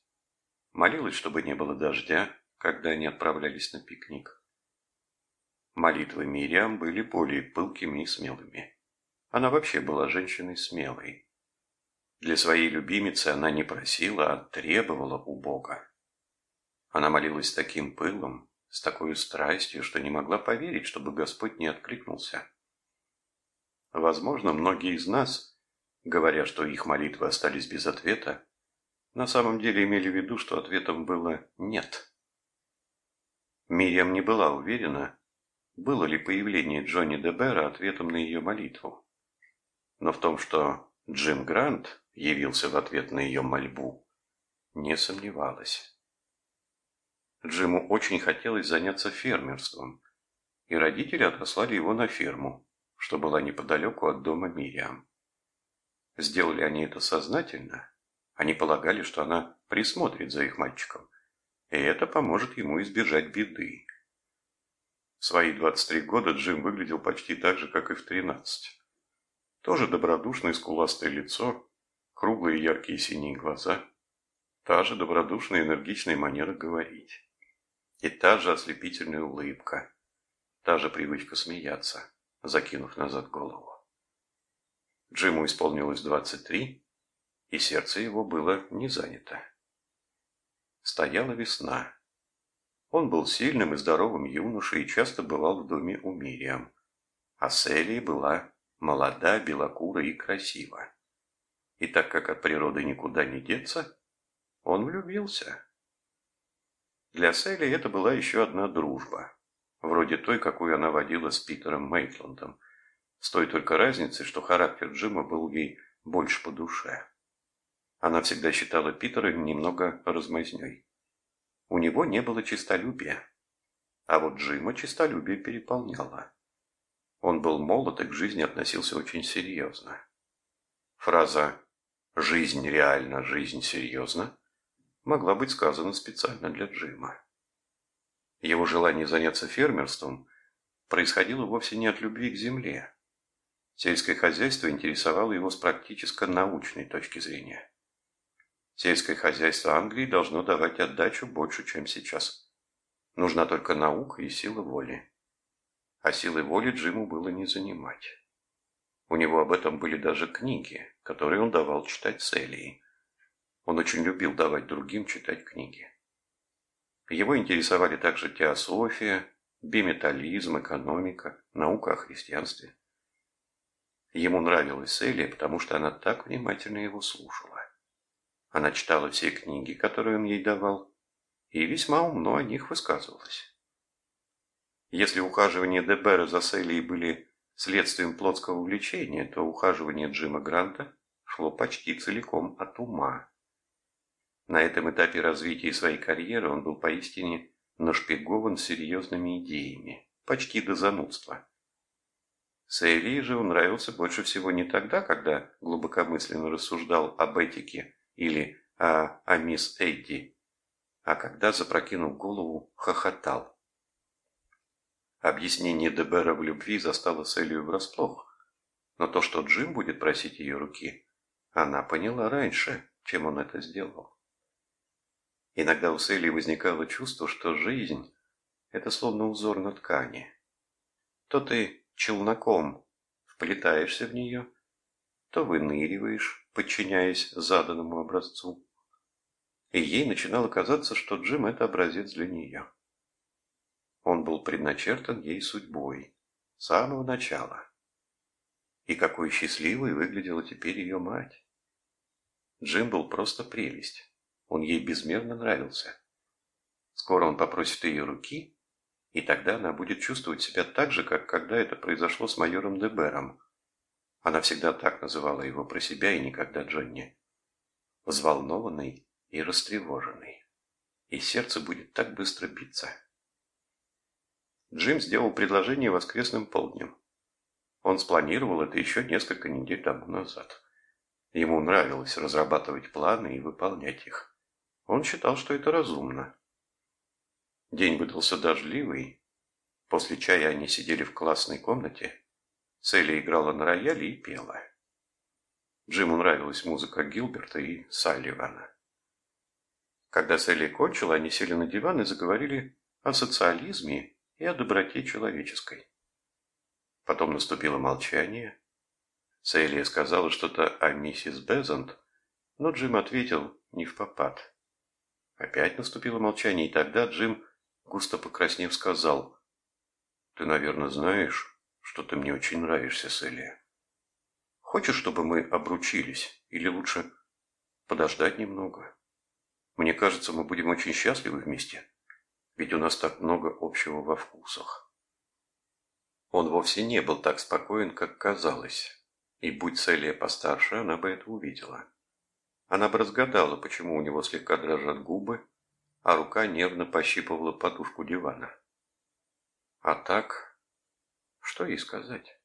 Молилась, чтобы не было дождя, когда они отправлялись на пикник. Молитвы Мириам были более пылкими и смелыми. Она вообще была женщиной смелой. Для своей любимицы она не просила, а требовала у Бога. Она молилась с таким пылом, с такой страстью, что не могла поверить, чтобы Господь не откликнулся. Возможно, многие из нас говоря, что их молитвы остались без ответа, на самом деле имели в виду, что ответом было «нет». Мириам не была уверена, было ли появление Джонни Дебера ответом на ее молитву. Но в том, что Джим Грант явился в ответ на ее мольбу, не сомневалась. Джиму очень хотелось заняться фермерством, и родители отослали его на ферму, что была неподалеку от дома Мириам. Сделали они это сознательно. Они полагали, что она присмотрит за их мальчиком, и это поможет ему избежать беды. В свои 23 года Джим выглядел почти так же, как и в 13. Тоже добродушное скуластое лицо, круглые яркие синие глаза, та же добродушная энергичная манера говорить. И та же ослепительная улыбка, та же привычка смеяться, закинув назад голову. Джиму исполнилось 23, и сердце его было не занято. Стояла весна. Он был сильным и здоровым юношей и часто бывал в доме у Мириам. А Селия была молода, белокура и красива. И так как от природы никуда не деться, он влюбился. Для Селли это была еще одна дружба, вроде той, какую она водила с Питером Мейтландом, с той только разницей, что характер Джима был ей больше по душе. Она всегда считала Питера немного размазней. У него не было честолюбия, а вот Джима честолюбие переполняло. Он был молод и к жизни относился очень серьезно. Фраза «жизнь реально, жизнь серьезно» могла быть сказана специально для Джима. Его желание заняться фермерством происходило вовсе не от любви к земле. Сельское хозяйство интересовало его с практически-научной точки зрения. Сельское хозяйство Англии должно давать отдачу больше, чем сейчас. Нужна только наука и сила воли. А силы воли Джиму было не занимать. У него об этом были даже книги, которые он давал читать с Элией. Он очень любил давать другим читать книги. Его интересовали также теософия, биметаллизм, экономика, наука о христианстве. Ему нравилась Элия, потому что она так внимательно его слушала. Она читала все книги, которые он ей давал, и весьма умно о них высказывалась. Если ухаживания Дебера за Селией были следствием плотского увлечения, то ухаживание Джима Гранта шло почти целиком от ума. На этом этапе развития своей карьеры он был поистине нашпигован серьезными идеями, почти до занудства. Сейли же он нравился больше всего не тогда, когда глубокомысленно рассуждал об этике или о, о мисс Эдди, а когда, запрокинув голову, хохотал. Объяснение Дебера в любви застало Селию врасплох, но то, что Джим будет просить ее руки, она поняла раньше, чем он это сделал. Иногда у Селии возникало чувство, что жизнь – это словно узор на ткани. То ты челноком вплетаешься в нее, то выныриваешь, подчиняясь заданному образцу. И ей начинало казаться, что Джим – это образец для нее. Он был предначертан ей судьбой с самого начала. И какой счастливой выглядела теперь ее мать. Джим был просто прелесть. Он ей безмерно нравился. Скоро он попросит ее руки, и тогда она будет чувствовать себя так же, как когда это произошло с майором Дебером. Она всегда так называла его про себя и никогда Джонни. Взволнованный и растревоженный. И сердце будет так быстро биться. Джим сделал предложение воскресным полднем. Он спланировал это еще несколько недель тому назад. Ему нравилось разрабатывать планы и выполнять их. Он считал, что это разумно. День выдался дождливый. После чая они сидели в классной комнате. Селли играла на рояле и пела. Джиму нравилась музыка Гилберта и Салливана. Когда Селли кончила, они сели на диван и заговорили о социализме и о доброте человеческой. Потом наступило молчание. Селия сказала что-то о миссис Безант, но Джим ответил не в попад. Опять наступило молчание, и тогда Джим, густо покраснев, сказал, «Ты, наверное, знаешь, что ты мне очень нравишься, Селия. Хочешь, чтобы мы обручились? Или лучше подождать немного? Мне кажется, мы будем очень счастливы вместе, ведь у нас так много общего во вкусах». Он вовсе не был так спокоен, как казалось, и будь Селия постарше, она бы это увидела. Она бы разгадала, почему у него слегка дрожат губы, а рука нервно пощипывала подушку дивана. А так, что ей сказать?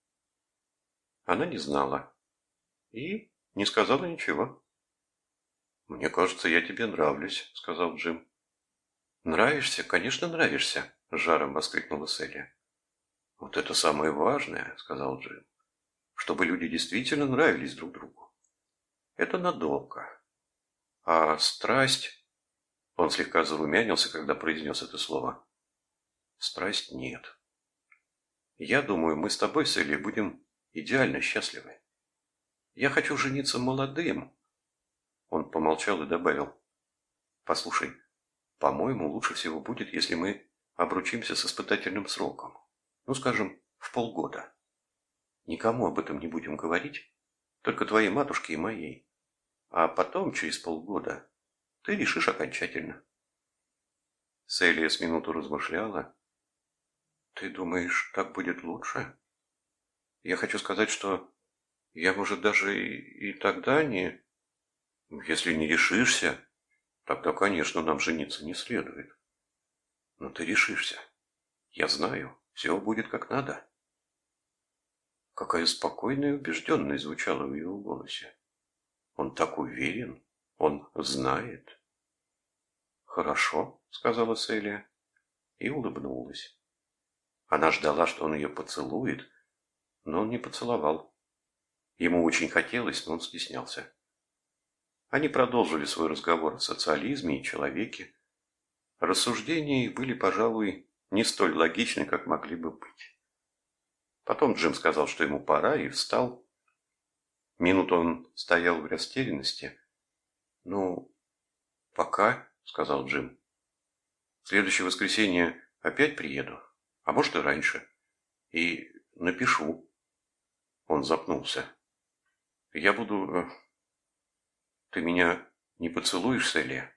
Она не знала. И не сказала ничего. «Мне кажется, я тебе нравлюсь», — сказал Джим. «Нравишься? Конечно, нравишься», — жаром воскликнула Селия. Вот это самое важное, сказал Джим. Чтобы люди действительно нравились друг другу. Это надолго. А страсть... Он слегка зарумянился, когда произнес это слово. Страсть нет. Я думаю, мы с тобой, Селли, будем идеально счастливы. Я хочу жениться молодым. Он помолчал и добавил. Послушай, по-моему, лучше всего будет, если мы обручимся с испытательным сроком. Ну, скажем, в полгода. Никому об этом не будем говорить, только твоей матушке и моей. А потом, через полгода, ты решишь окончательно. Селия с минуту размышляла. Ты думаешь, так будет лучше? Я хочу сказать, что я, может, даже и, и тогда не... Если не решишься, тогда, конечно, нам жениться не следует. Но ты решишься. Я знаю, все будет как надо. Какая спокойная и убежденная звучала в его голосе. Он так уверен, он знает. «Хорошо», — сказала Селия и улыбнулась. Она ждала, что он ее поцелует, но он не поцеловал. Ему очень хотелось, но он стеснялся. Они продолжили свой разговор о социализме и человеке. Рассуждения их были, пожалуй, не столь логичны, как могли бы быть. Потом Джим сказал, что ему пора, и встал. Минуту он стоял в растерянности. «Ну, пока», — сказал Джим. «В следующее воскресенье опять приеду, а может и раньше, и напишу». Он запнулся. «Я буду... Э, ты меня не поцелуешь, Селия?»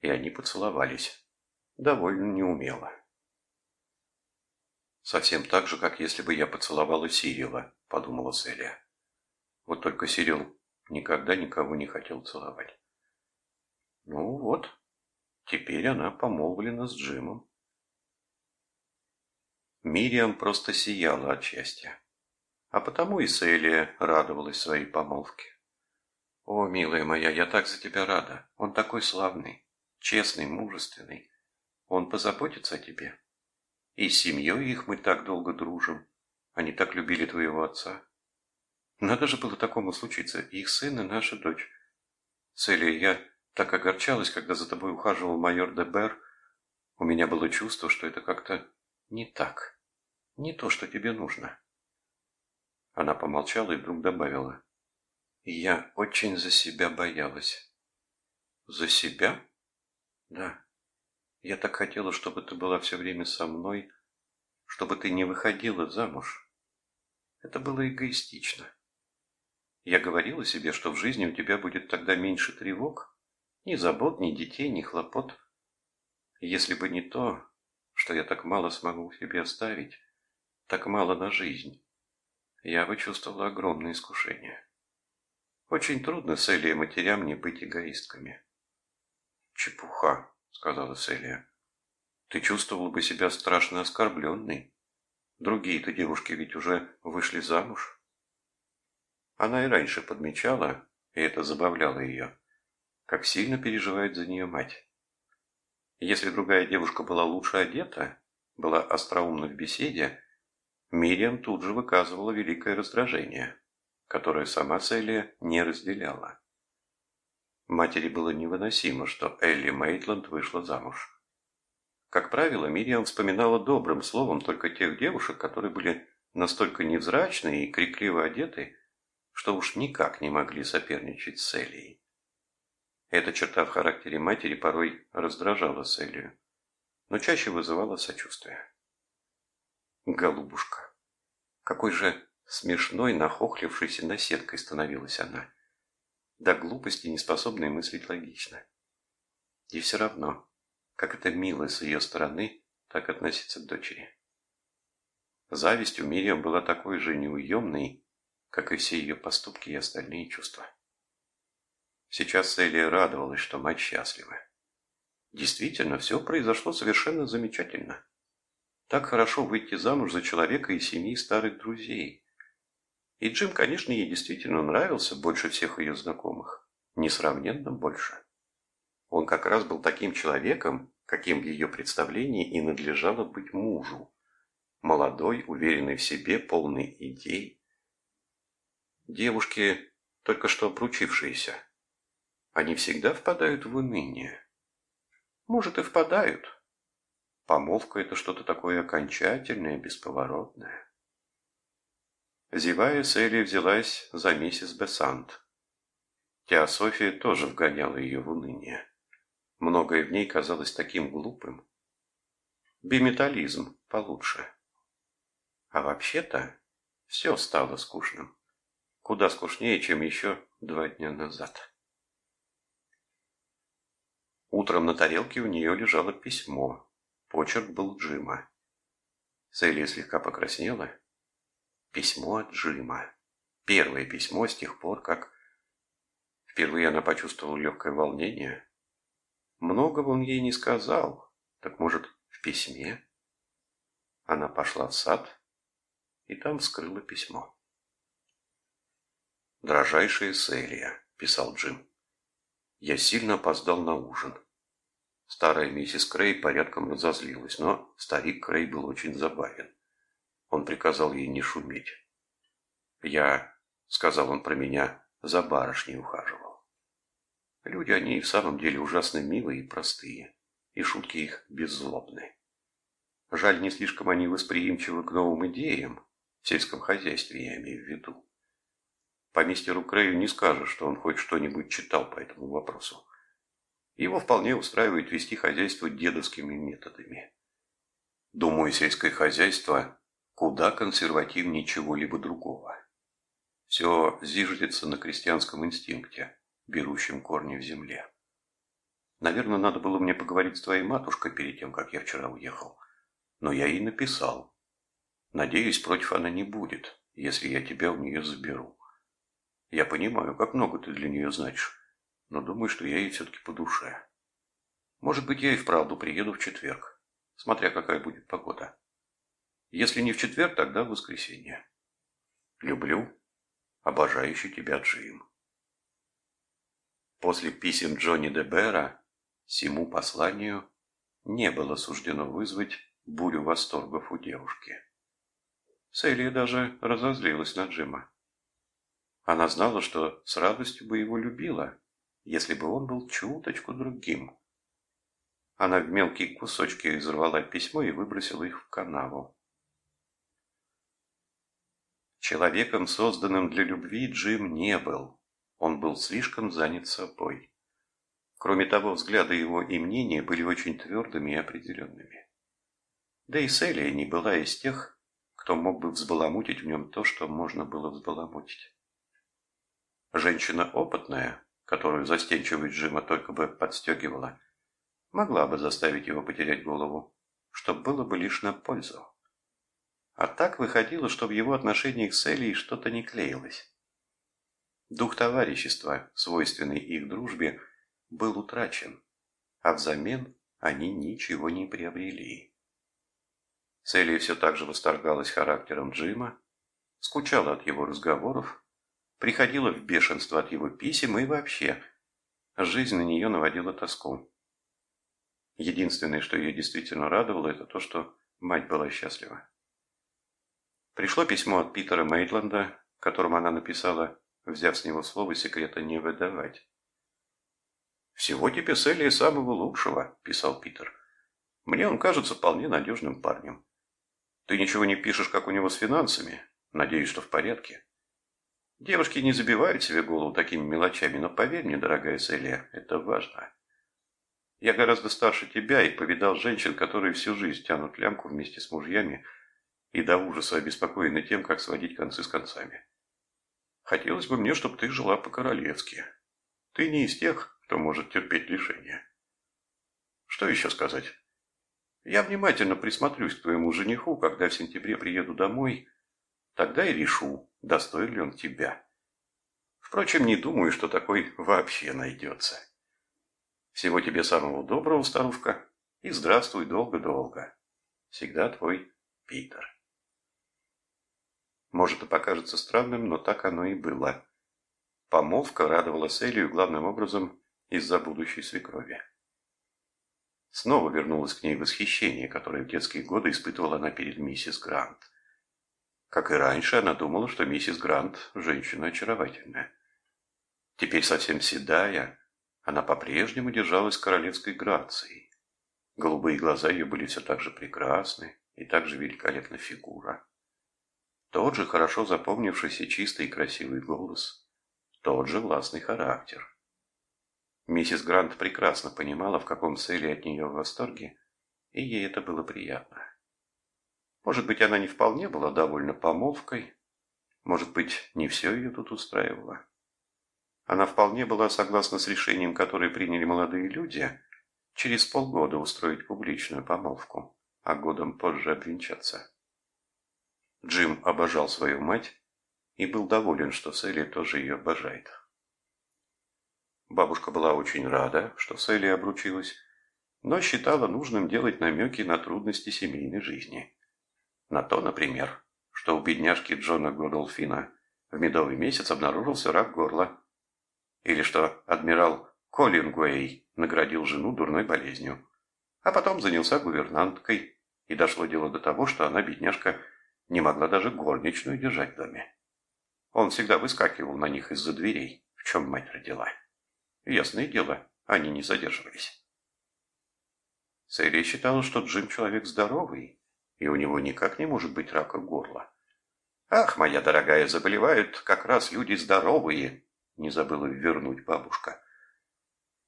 И они поцеловались. Довольно неумело. «Совсем так же, как если бы я поцеловала Сирила», — подумала Селия. Вот только Сирил никогда никого не хотел целовать. Ну вот, теперь она помолвлена с Джимом. Мириам просто сияла от счастья. А потому и Селия радовалась своей помолвке. «О, милая моя, я так за тебя рада. Он такой славный, честный, мужественный. Он позаботится о тебе. И с семьей их мы так долго дружим. Они так любили твоего отца. Надо же было такому случиться. Их сын и наша дочь. Целия, я так огорчалась, когда за тобой ухаживал майор Дебер. У меня было чувство, что это как-то не так. Не то, что тебе нужно. Она помолчала и вдруг добавила. Я очень за себя боялась. За себя? Да. Я так хотела, чтобы ты была все время со мной, чтобы ты не выходила замуж. Это было эгоистично. Я говорила себе, что в жизни у тебя будет тогда меньше тревог, ни забот, ни детей, ни хлопот. Если бы не то, что я так мало смогу себе оставить, так мало на жизнь, я бы чувствовала огромное искушение. Очень трудно с Элией матерям не быть эгоистками. Чепуха, сказала Селия. Ты чувствовал бы себя страшно оскорбленной. Другие-то девушки ведь уже вышли замуж. Она и раньше подмечала, и это забавляло ее, как сильно переживает за нее мать. Если другая девушка была лучше одета, была остроумна в беседе, Мириам тут же выказывала великое раздражение, которое сама Селия не разделяла. Матери было невыносимо, что Элли Мейтланд вышла замуж. Как правило, Мириам вспоминала добрым словом только тех девушек, которые были настолько невзрачны и крикливо одеты, что уж никак не могли соперничать с Элией. Эта черта в характере матери порой раздражала Селию, но чаще вызывала сочувствие. Голубушка, какой же смешной, нахохлившейся наседкой становилась она до глупости не способной мыслить логично. И все равно, как это мило с ее стороны, так относиться к дочери. Зависть у Мириам была такой же неуемной, как и все ее поступки и остальные чувства. Сейчас Элия радовалась, что мать счастлива. Действительно, все произошло совершенно замечательно. Так хорошо выйти замуж за человека из семьи старых друзей, и Джим, конечно, ей действительно нравился больше всех ее знакомых. Несравненно больше. Он как раз был таким человеком, каким в ее представлении и надлежало быть мужу. молодой, уверенный в себе, полный идей. Девушки, только что обручившиеся, они всегда впадают в уныние. Может, и впадают. Помолвка – это что-то такое окончательное, бесповоротное. Зевая, Селия взялась за миссис Бессант. Теософия тоже вгоняла ее в уныние. Многое в ней казалось таким глупым. Биметализм получше. А вообще-то все стало скучным. Куда скучнее, чем еще два дня назад. Утром на тарелке у нее лежало письмо. Почерк был Джима. Селия слегка покраснела. Письмо от Джима. Первое письмо с тех пор, как... Впервые она почувствовала легкое волнение. Многого он ей не сказал. Так может, в письме? Она пошла в сад и там вскрыла письмо. «Дорожайшая Селия», — писал Джим, — «я сильно опоздал на ужин. Старая миссис Крей порядком разозлилась, но старик Крей был очень забавен. Он приказал ей не шуметь. «Я», — сказал он про меня, — «за барышней ухаживал». Люди они и в самом деле ужасно милые и простые, и шутки их беззлобны. Жаль, не слишком они восприимчивы к новым идеям, в сельском хозяйстве я имею в виду. По мистеру Крею не скажешь, что он хоть что-нибудь читал по этому вопросу. Его вполне устраивает вести хозяйство дедовскими методами. Думаю, сельское хозяйство куда консервативнее чего-либо другого. Все зиждется на крестьянском инстинкте, берущем корни в земле. Наверное, надо было мне поговорить с твоей матушкой перед тем, как я вчера уехал. Но я ей написал. Надеюсь, против она не будет, если я тебя у нее заберу. Я понимаю, как много ты для нее значишь но думаю, что я ей все-таки по душе. Может быть, я и вправду приеду в четверг, смотря какая будет погода. Если не в четверг, тогда в воскресенье. Люблю, обожающий тебя Джим. После писем Джонни де Бера сему посланию не было суждено вызвать бурю восторгов у девушки. Селия даже разозлилась на Джима. Она знала, что с радостью бы его любила, если бы он был чуточку другим. Она в мелкие кусочки изорвала письмо и выбросила их в канаву. Человеком, созданным для любви, Джим не был. Он был слишком занят собой. Кроме того, взгляды его и мнения были очень твердыми и определенными. Да и Селия не была из тех, кто мог бы взбаламутить в нем то, что можно было взбаламутить. Женщина опытная, которую застенчивость Джима только бы подстегивала, могла бы заставить его потерять голову, что было бы лишь на пользу. А так выходило, что в его отношениях с Элией что-то не клеилось. Дух товарищества, свойственный их дружбе, был утрачен, а взамен они ничего не приобрели. Селия все так же восторгалась характером Джима, скучала от его разговоров приходила в бешенство от его писем и вообще. Жизнь на нее наводила тоску. Единственное, что ее действительно радовало, это то, что мать была счастлива. Пришло письмо от Питера Мейтланда, которым она написала, взяв с него слово секрета не выдавать. «Всего тебе Селия самого лучшего», – писал Питер. «Мне он кажется вполне надежным парнем. Ты ничего не пишешь, как у него с финансами? Надеюсь, что в порядке. Девушки не забивают себе голову такими мелочами, но поверь мне, дорогая Селия, это важно. Я гораздо старше тебя и повидал женщин, которые всю жизнь тянут лямку вместе с мужьями и до ужаса обеспокоены тем, как сводить концы с концами. Хотелось бы мне, чтобы ты жила по-королевски. Ты не из тех, кто может терпеть лишения. Что еще сказать? Я внимательно присмотрюсь к твоему жениху, когда в сентябре приеду домой Тогда и решу, достоин ли он тебя. Впрочем, не думаю, что такой вообще найдется. Всего тебе самого доброго, старушка, и здравствуй долго-долго. Всегда твой Питер. Может и покажется странным, но так оно и было. Помолвка радовала Селию главным образом из-за будущей свекрови. Снова вернулось к ней восхищение, которое в детские годы испытывала она перед миссис Грант. Как и раньше, она думала, что миссис Грант – женщина очаровательная. Теперь совсем седая, она по-прежнему держалась королевской грацией. Голубые глаза ее были все так же прекрасны, и так же великолепна фигура. Тот же хорошо запомнившийся чистый и красивый голос, тот же властный характер. Миссис Грант прекрасно понимала, в каком цели от нее в восторге, и ей это было приятно. Может быть, она не вполне была довольна помолвкой, может быть, не все ее тут устраивало. Она вполне была согласна с решением, которое приняли молодые люди, через полгода устроить публичную помолвку, а годом позже обвенчаться. Джим обожал свою мать и был доволен, что Селли тоже ее обожает. Бабушка была очень рада, что Селли обручилась, но считала нужным делать намеки на трудности семейной жизни. На то, например, что у бедняжки Джона Годолфина в медовый месяц обнаружился рак горла. Или что адмирал Коллингуэй наградил жену дурной болезнью. А потом занялся гувернанткой, и дошло дело до того, что она, бедняжка, не могла даже горничную держать в доме. Он всегда выскакивал на них из-за дверей, в чем мать родила. Ясное дело, они не задерживались. Селия считала, что Джим человек здоровый, и у него никак не может быть рака горла. «Ах, моя дорогая, заболевают как раз люди здоровые», не забыла вернуть бабушка.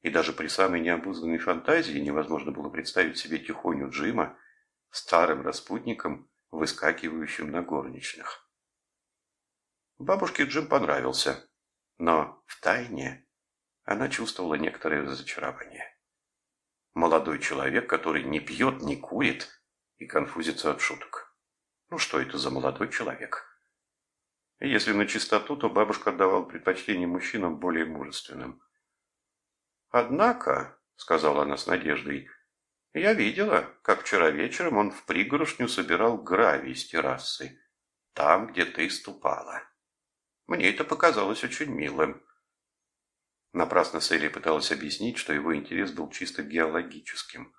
И даже при самой необузданной фантазии невозможно было представить себе тихоню Джима старым распутником, выскакивающим на горничных. Бабушке Джим понравился, но в тайне она чувствовала некоторое разочарование. Молодой человек, который не пьет, не курит и конфузится от шуток. Ну что это за молодой человек? Если на чистоту, то бабушка отдавала предпочтение мужчинам более мужественным. «Однако», — сказала она с надеждой, — «я видела, как вчера вечером он в пригоршню собирал гравий с террасы, там, где ты ступала. Мне это показалось очень милым. Напрасно Селли пыталась объяснить, что его интерес был чисто геологическим.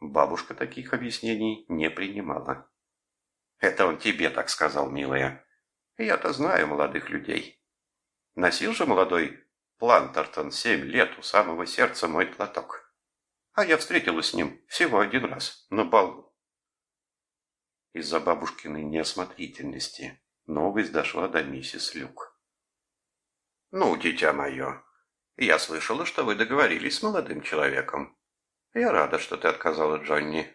Бабушка таких объяснений не принимала. «Это он тебе так сказал, милая. Я-то знаю молодых людей. Носил же молодой Плантертон семь лет у самого сердца мой платок. А я встретилась с ним всего один раз, на балу». Из-за бабушкиной неосмотрительности новость дошла до миссис Люк. «Ну, дитя мое, я слышала, что вы договорились с молодым человеком. Я рада, что ты отказала Джонни.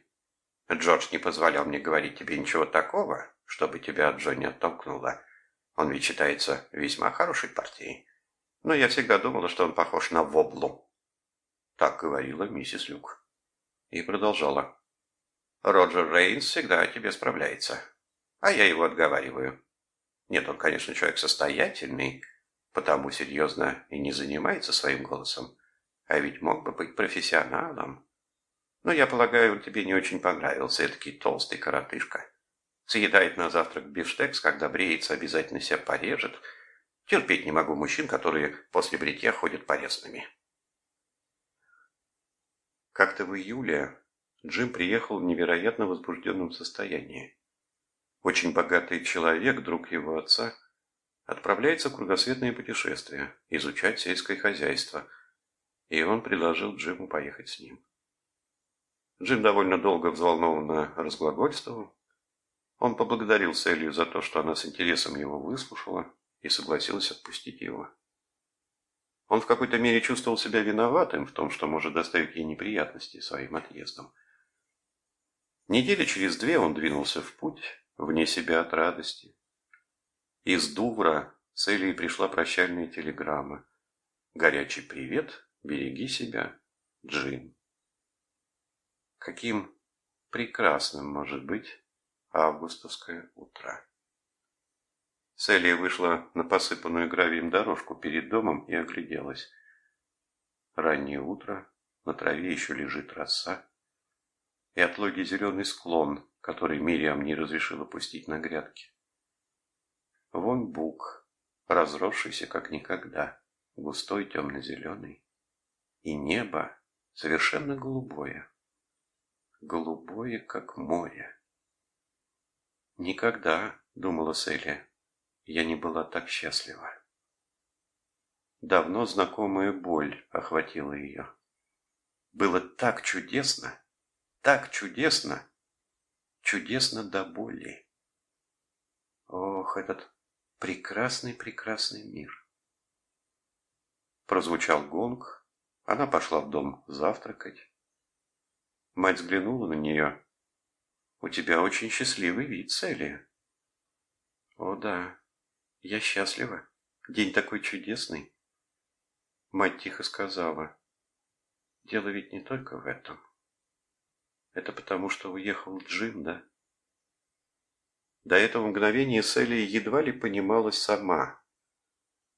Джордж не позволял мне говорить тебе ничего такого, чтобы тебя от Джонни оттолкнуло. Он ведь считается весьма хорошей партией. Но я всегда думала, что он похож на воблу. Так говорила миссис Люк. И продолжала. Роджер Рейнс всегда о тебе справляется. А я его отговариваю. Нет, он, конечно, человек состоятельный, потому серьезно и не занимается своим голосом. А ведь мог бы быть профессионалом. Но я полагаю, он тебе не очень понравился, этакий толстый коротышка. Съедает на завтрак бифштекс, когда бреется, обязательно себя порежет. Терпеть не могу мужчин, которые после бритья ходят порезанными. Как-то в июле Джим приехал в невероятно возбужденном состоянии. Очень богатый человек, друг его отца – отправляется в кругосветное путешествие, изучать сельское хозяйство, и он предложил Джиму поехать с ним. Джим довольно долго взволнованно разглагольствовал. Он поблагодарил Селью за то, что она с интересом его выслушала и согласилась отпустить его. Он в какой-то мере чувствовал себя виноватым в том, что может доставить ей неприятности своим отъездом. Недели через две он двинулся в путь, вне себя от радости, из Дувра с Элией пришла прощальная телеграмма. Горячий привет, береги себя, Джин. Каким прекрасным может быть августовское утро. Селия вышла на посыпанную гравием дорожку перед домом и огляделась. Раннее утро, на траве еще лежит роса, и отлогий зеленый склон, который Мириам не разрешила пустить на грядки. Вон бук, разросшийся как никогда, густой темно-зеленый. И небо совершенно голубое, голубое, как море. Никогда, думала Селия, я не была так счастлива. Давно знакомая боль охватила ее. Было так чудесно, так чудесно, чудесно до боли. Ох, этот прекрасный-прекрасный мир. Прозвучал гонг, она пошла в дом завтракать. Мать взглянула на нее. «У тебя очень счастливый вид, Селия». «О да, я счастлива. День такой чудесный». Мать тихо сказала. «Дело ведь не только в этом. Это потому, что уехал Джим, да?» До этого мгновения Селия едва ли понималась сама.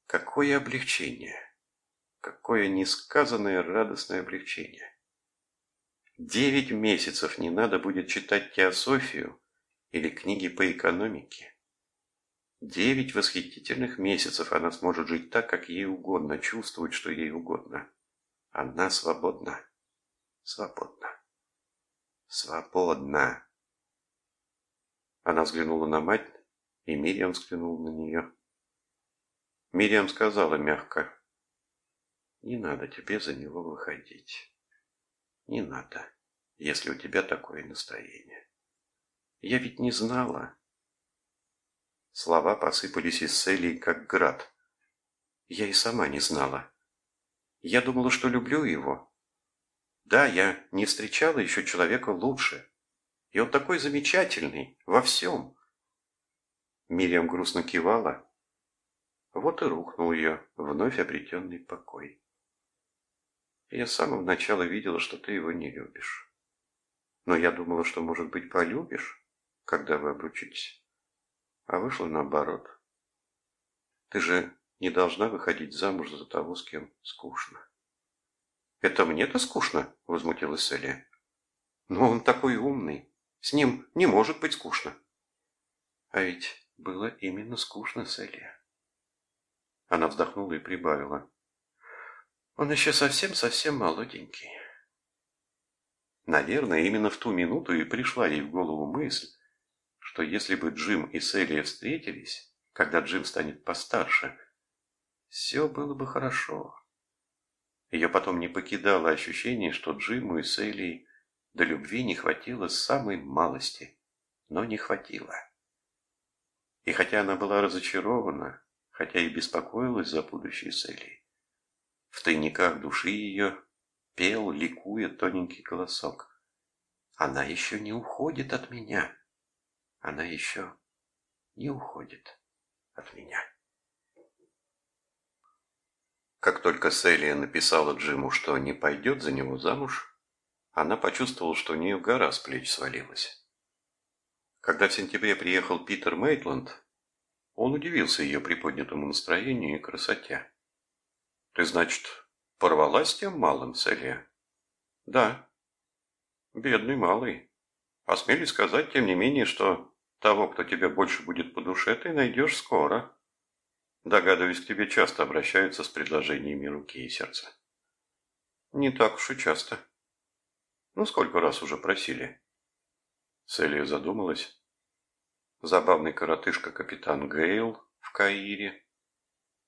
Какое облегчение! Какое несказанное радостное облегчение! Девять месяцев не надо будет читать теософию или книги по экономике. Девять восхитительных месяцев она сможет жить так, как ей угодно, чувствовать, что ей угодно. Она свободна. Свободна. Свободна. Она взглянула на мать, и Мириам взглянула на нее. Мириам сказала мягко, «Не надо тебе за него выходить. Не надо, если у тебя такое настроение. Я ведь не знала». Слова посыпались из Селии, как град. Я и сама не знала. Я думала, что люблю его. Да, я не встречала еще человека лучше. И он такой замечательный во всем. Мириам грустно кивала. Вот и рухнул ее вновь обретенный покой. Я с самого начала видела, что ты его не любишь. Но я думала, что, может быть, полюбишь, когда вы обручитесь. А вышло наоборот. Ты же не должна выходить замуж за того, с кем скучно. «Это мне-то скучно?» – возмутилась Селия. «Но он такой умный. С ним не может быть скучно. А ведь было именно скучно с Элия. Она вздохнула и прибавила. Он еще совсем-совсем молоденький. Наверное, именно в ту минуту и пришла ей в голову мысль, что если бы Джим и Селия встретились, когда Джим станет постарше, все было бы хорошо. Ее потом не покидало ощущение, что Джиму и Селии до любви не хватило самой малости, но не хватило. И хотя она была разочарована, хотя и беспокоилась за будущее Селии, в тайниках души ее пел, ликуя тоненький голосок. Она еще не уходит от меня. Она еще не уходит от меня. Как только Селия написала Джиму, что не пойдет за него замуж, она почувствовала, что у нее гора с плеч свалилась. Когда в сентябре приехал Питер Мейтланд, он удивился ее приподнятому настроению и красоте. «Ты, значит, порвалась с тем малым, Селия?» «Да». «Бедный малый. Посмели сказать, тем не менее, что того, кто тебе больше будет по душе, ты найдешь скоро. Догадываюсь, к тебе часто обращаются с предложениями руки и сердца». «Не так уж и часто». Ну, сколько раз уже просили?» Селия задумалась. Забавный коротышка капитан Гейл в Каире.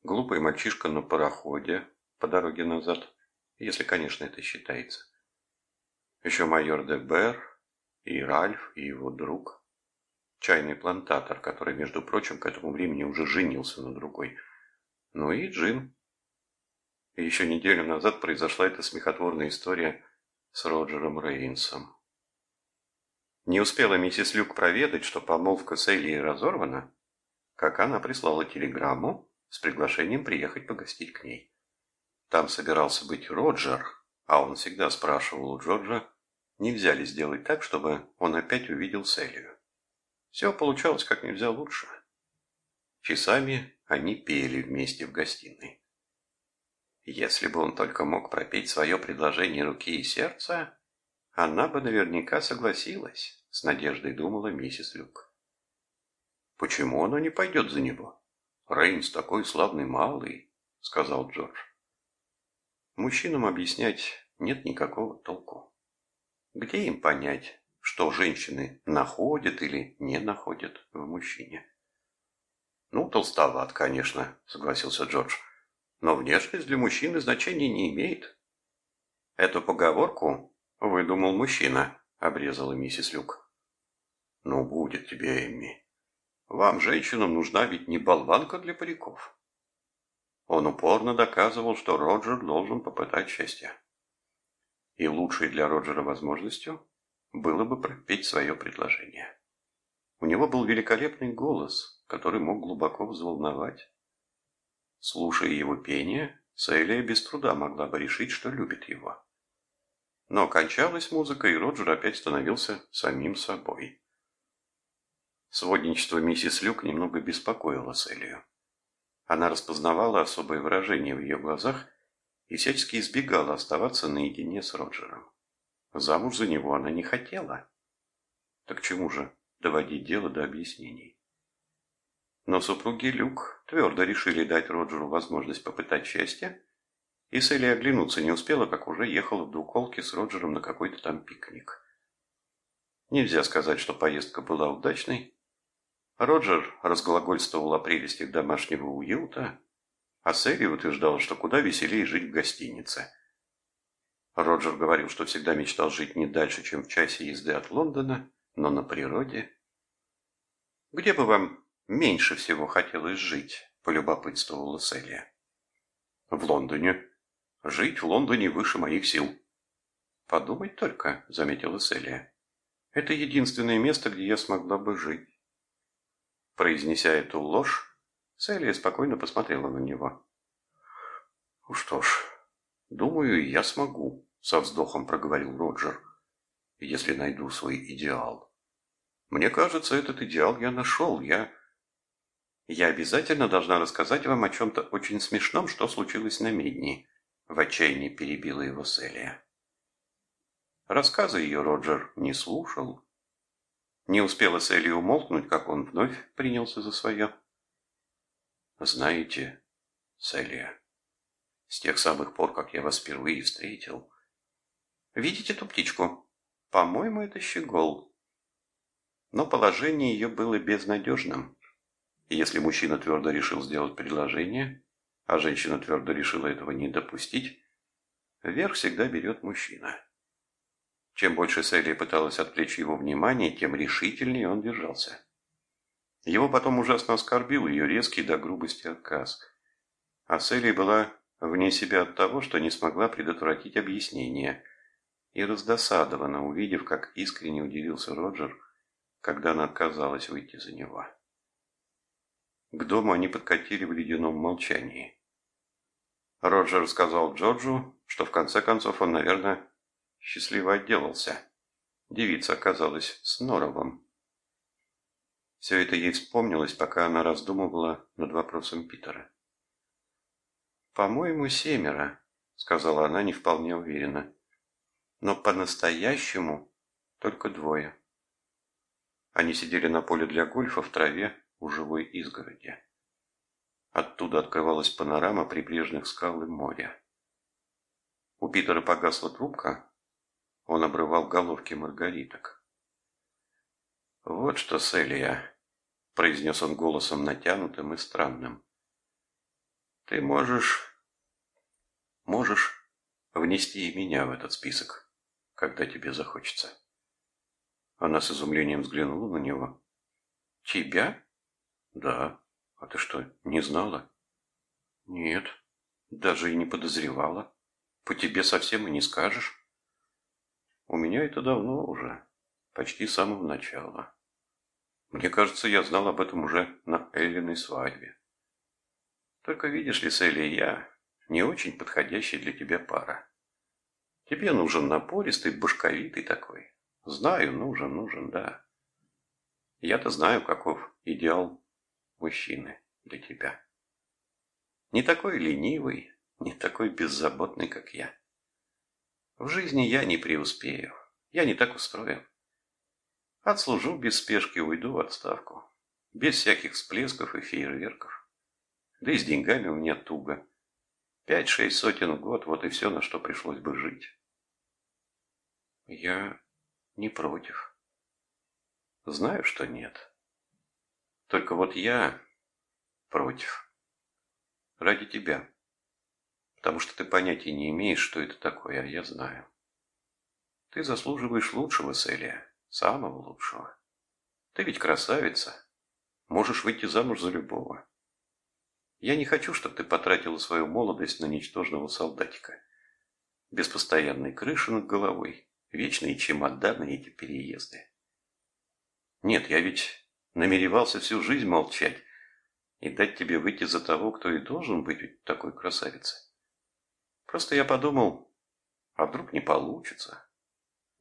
Глупый мальчишка на пароходе по дороге назад, если, конечно, это считается. Еще майор Дебер и Ральф, и его друг. Чайный плантатор, который, между прочим, к этому времени уже женился на другой. Ну и Джин. И еще неделю назад произошла эта смехотворная история с Роджером Рейнсом. Не успела миссис Люк проведать, что помолвка с Элией разорвана, как она прислала телеграмму с приглашением приехать погостить к ней. Там собирался быть Роджер, а он всегда спрашивал у Джорджа, нельзя ли сделать так, чтобы он опять увидел Селию. Все получалось как нельзя лучше. Часами они пели вместе в гостиной. Если бы он только мог пропеть свое предложение руки и сердца, она бы наверняка согласилась, с надеждой думала миссис Люк. Почему она не пойдет за него? Рейнс такой славный малый, сказал Джордж. Мужчинам объяснять нет никакого толку. Где им понять, что женщины находят или не находят в мужчине? Ну, толстоват, конечно, согласился Джордж. Но внешность для мужчины значения не имеет. Эту поговорку выдумал мужчина, обрезала миссис Люк. Ну, будет тебе, Эмми. Вам, женщинам, нужна ведь не болванка для париков. Он упорно доказывал, что Роджер должен попытать счастья. И лучшей для Роджера возможностью было бы пропеть свое предложение. У него был великолепный голос, который мог глубоко взволновать. Слушая его пение, Селия без труда могла бы решить, что любит его. Но кончалась музыка, и Роджер опять становился самим собой. Сводничество миссис Люк немного беспокоило Селию. Она распознавала особое выражение в ее глазах и всячески избегала оставаться наедине с Роджером. Замуж за него она не хотела. Так чему же доводить дело до объяснений? Но супруги Люк твердо решили дать Роджеру возможность попытать счастье, и Селли оглянуться не успела, как уже ехала в двуколке с Роджером на какой-то там пикник. Нельзя сказать, что поездка была удачной. Роджер разглагольствовал о прелестях домашнего уюта, а Селли утверждала, что куда веселее жить в гостинице. Роджер говорил, что всегда мечтал жить не дальше, чем в часе езды от Лондона, но на природе. «Где бы вам меньше всего хотелось жить?» – полюбопытствовала Селия. «В Лондоне. Жить в Лондоне выше моих сил». «Подумать только», – заметила Селия. «Это единственное место, где я смогла бы жить». Произнеся эту ложь, Селия спокойно посмотрела на него. «Ну что ж, думаю, я смогу», — со вздохом проговорил Роджер, «если найду свой идеал. Мне кажется, этот идеал я нашел. Я... Я обязательно должна рассказать вам о чем-то очень смешном, что случилось на Медни», — в отчаянии перебила его Селия. Рассказы ее Роджер не слушал. Не успела Селия умолкнуть, как он вновь принялся за свое. Знаете, Селия, с тех самых пор, как я вас впервые встретил... Видите эту птичку? По-моему, это щегол. Но положение ее было безнадежным. И если мужчина твердо решил сделать предложение, а женщина твердо решила этого не допустить, верх всегда берет мужчина. Чем больше Селия пыталась отвлечь его внимание, тем решительнее он держался. Его потом ужасно оскорбил ее резкий до грубости отказ. А Селли была вне себя от того, что не смогла предотвратить объяснение, и раздосадована, увидев, как искренне удивился Роджер, когда она отказалась выйти за него. К дому они подкатили в ледяном молчании. Роджер сказал Джорджу, что в конце концов он, наверное, счастливо отделался. Девица оказалась с Норовым. Все это ей вспомнилось, пока она раздумывала над вопросом Питера. «По-моему, семеро», — сказала она не вполне уверенно. «Но по-настоящему только двое». Они сидели на поле для гольфа в траве у живой изгороди. Оттуда открывалась панорама прибрежных скал и моря. У Питера погасла трубка, он обрывал головки маргариток. «Вот что, Селия», — произнес он голосом натянутым и странным. «Ты можешь... можешь внести и меня в этот список, когда тебе захочется». Она с изумлением взглянула на него. «Тебя?» «Да. А ты что, не знала?» «Нет, даже и не подозревала. По тебе совсем и не скажешь». «У меня это давно уже, почти с самого начала». Мне кажется, я знал об этом уже на Эллиной свадьбе. Только видишь ли, Селли, я не очень подходящий для тебя пара. Тебе нужен напористый, башковитый такой. Знаю, нужен, нужен, да. Я-то знаю, каков идеал мужчины для тебя. Не такой ленивый, не такой беззаботный, как я. В жизни я не преуспею. Я не так устроен. Отслужу без спешки, уйду в отставку. Без всяких всплесков и фейерверков. Да и с деньгами у меня туго. Пять-шесть сотен в год, вот и все, на что пришлось бы жить. Я Не против. Знаю, что нет. Только вот я против. Ради тебя. Потому что ты понятия не имеешь, что это такое, а я знаю. Ты заслуживаешь лучшего, Селия, самого лучшего. Ты ведь красавица. Можешь выйти замуж за любого. Я не хочу, чтобы ты потратила свою молодость на ничтожного солдатика. Без постоянной крыши над головой, вечные чемоданы и эти переезды. Нет, я ведь намеревался всю жизнь молчать и дать тебе выйти за того, кто и должен быть такой красавицей. Просто я подумал, а вдруг не получится?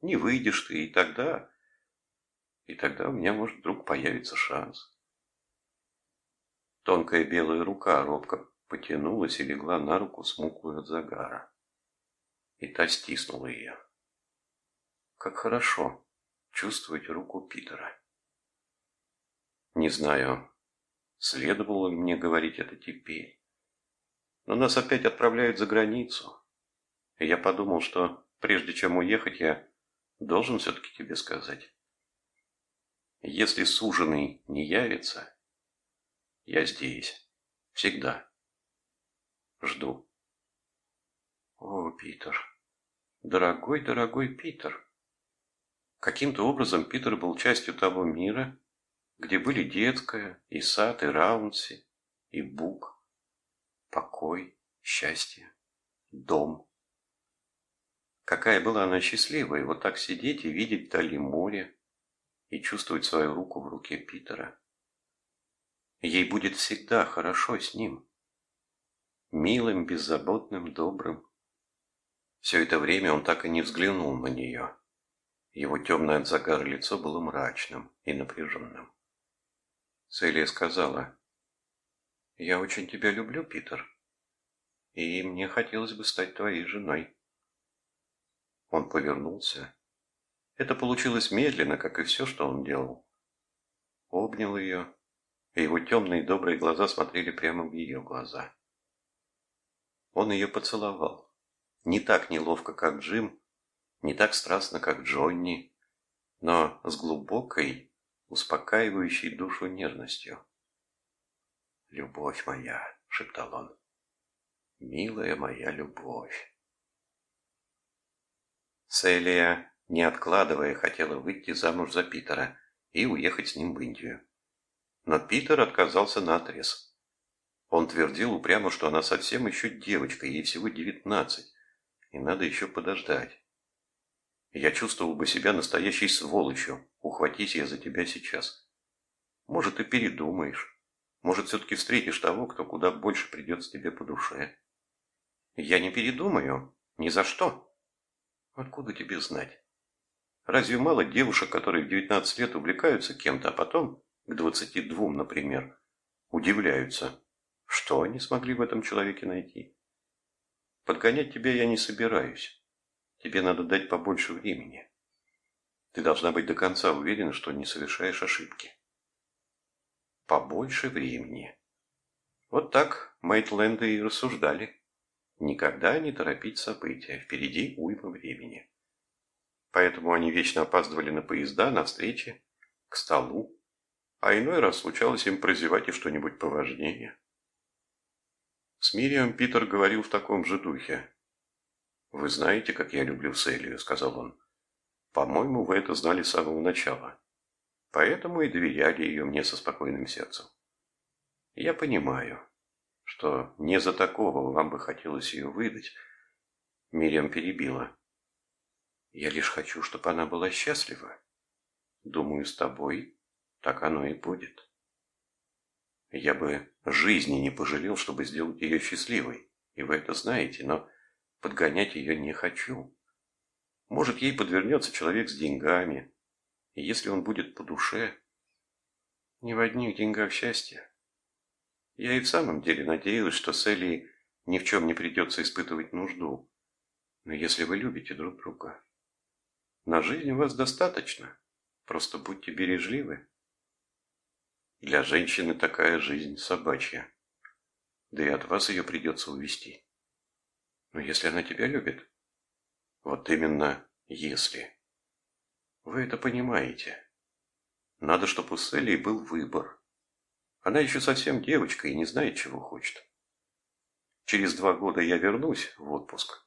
Не выйдешь ты, и тогда... И тогда у меня, может, вдруг появится шанс. Тонкая белая рука робко потянулась и легла на руку, смуклую от загара. И та стиснула ее. Как хорошо чувствовать руку Питера. Не знаю, следовало ли мне говорить это теперь. Но нас опять отправляют за границу. И я подумал, что прежде чем уехать, я должен все-таки тебе сказать. Если суженый не явится, я здесь. Всегда. Жду. О, Питер. Дорогой, дорогой Питер. Каким-то образом Питер был частью того мира, где были детская, и сад, и Раунси, и Бук, покой, счастье, дом. Какая была она счастливая, вот так сидеть и видеть вдали море и чувствовать свою руку в руке Питера. Ей будет всегда хорошо с ним. Милым, беззаботным, добрым. Все это время он так и не взглянул на нее. Его темное от загара лицо было мрачным и напряженным. Селия сказала, «Я очень тебя люблю, Питер, и мне хотелось бы стать твоей женой». Он повернулся. Это получилось медленно, как и все, что он делал. Обнял ее, его темные добрые глаза смотрели прямо в ее глаза. Он ее поцеловал. Не так неловко, как Джим, не так страстно, как Джонни, но с глубокой, успокаивающей душу нежностью. «Любовь моя!» — шептал он. «Милая моя любовь!» Селия, не откладывая, хотела выйти замуж за Питера и уехать с ним в Индию. Но Питер отказался наотрез. Он твердил упрямо, что она совсем еще девочка, ей всего девятнадцать, и надо еще подождать. Я чувствовал бы себя настоящей сволочью, ухватись я за тебя сейчас. Может, ты передумаешь. Может, все-таки встретишь того, кто куда больше придется тебе по душе. Я не передумаю. Ни за что. Откуда тебе знать? Разве мало девушек, которые в 19 лет увлекаются кем-то, а потом, к 22, например, удивляются, что они смогли в этом человеке найти? Подгонять тебя я не собираюсь. Тебе надо дать побольше времени. Ты должна быть до конца уверена, что не совершаешь ошибки. Побольше времени. Вот так Мейтленды и рассуждали. Никогда не торопить события, впереди уйма времени. Поэтому они вечно опаздывали на поезда, на встречи, к столу, а иной раз случалось им прозевать и что-нибудь поважнее. С Мирием Питер говорил в таком же духе. «Вы знаете, как я люблю Селию», — сказал он. «По-моему, вы это знали с самого начала. Поэтому и доверяли ее мне со спокойным сердцем. Я понимаю, что не за такого вам бы хотелось ее выдать». Мириам перебила. «Я лишь хочу, чтобы она была счастлива. Думаю, с тобой так оно и будет. Я бы жизни не пожалел, чтобы сделать ее счастливой, и вы это знаете, но Подгонять ее не хочу. Может, ей подвернется человек с деньгами, и если он будет по душе... Не в одних деньгах счастье. Я и в самом деле надеялась, что с Элей ни в чем не придется испытывать нужду. Но если вы любите друг друга, на жизнь у вас достаточно. Просто будьте бережливы. Для женщины такая жизнь собачья. Да и от вас ее придется увести. Но если она тебя любит? Вот именно если. Вы это понимаете. Надо, чтобы у Селли был выбор. Она еще совсем девочка и не знает, чего хочет. Через два года я вернусь в отпуск.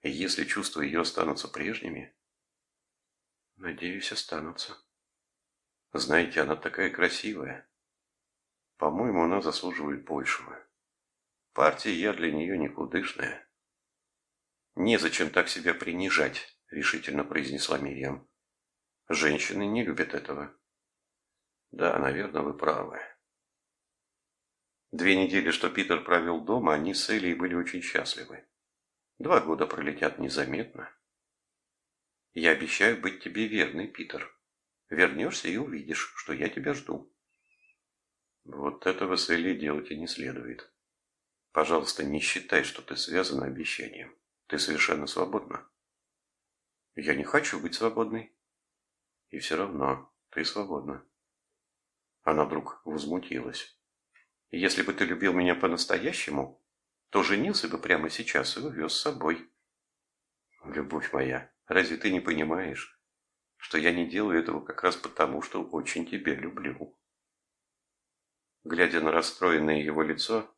И если чувства ее останутся прежними... Надеюсь, останутся. Знаете, она такая красивая. По-моему, она заслуживает большего. Партия я для нее никудышная. Незачем так себя принижать, решительно произнесла Мирьям. Женщины не любят этого. Да, наверное, вы правы. Две недели, что Питер провел дома, они с Элей были очень счастливы. Два года пролетят незаметно. Я обещаю быть тебе верной, Питер. Вернешься и увидишь, что я тебя жду. Вот этого с Элей делать и не следует. Пожалуйста, не считай, что ты связана обещанием. Ты совершенно свободна. Я не хочу быть свободной. И все равно ты свободна. Она вдруг возмутилась. Если бы ты любил меня по-настоящему, то женился бы прямо сейчас и увез с собой. Любовь моя, разве ты не понимаешь, что я не делаю этого как раз потому, что очень тебя люблю? Глядя на расстроенное его лицо,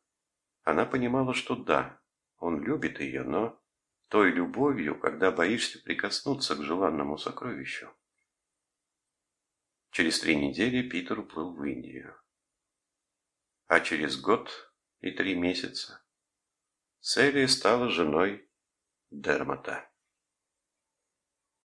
она понимала, что да, он любит ее, но той любовью, когда боишься прикоснуться к желанному сокровищу. Через три недели Питер уплыл в Индию а через год и три месяца Селия стала женой Дермота.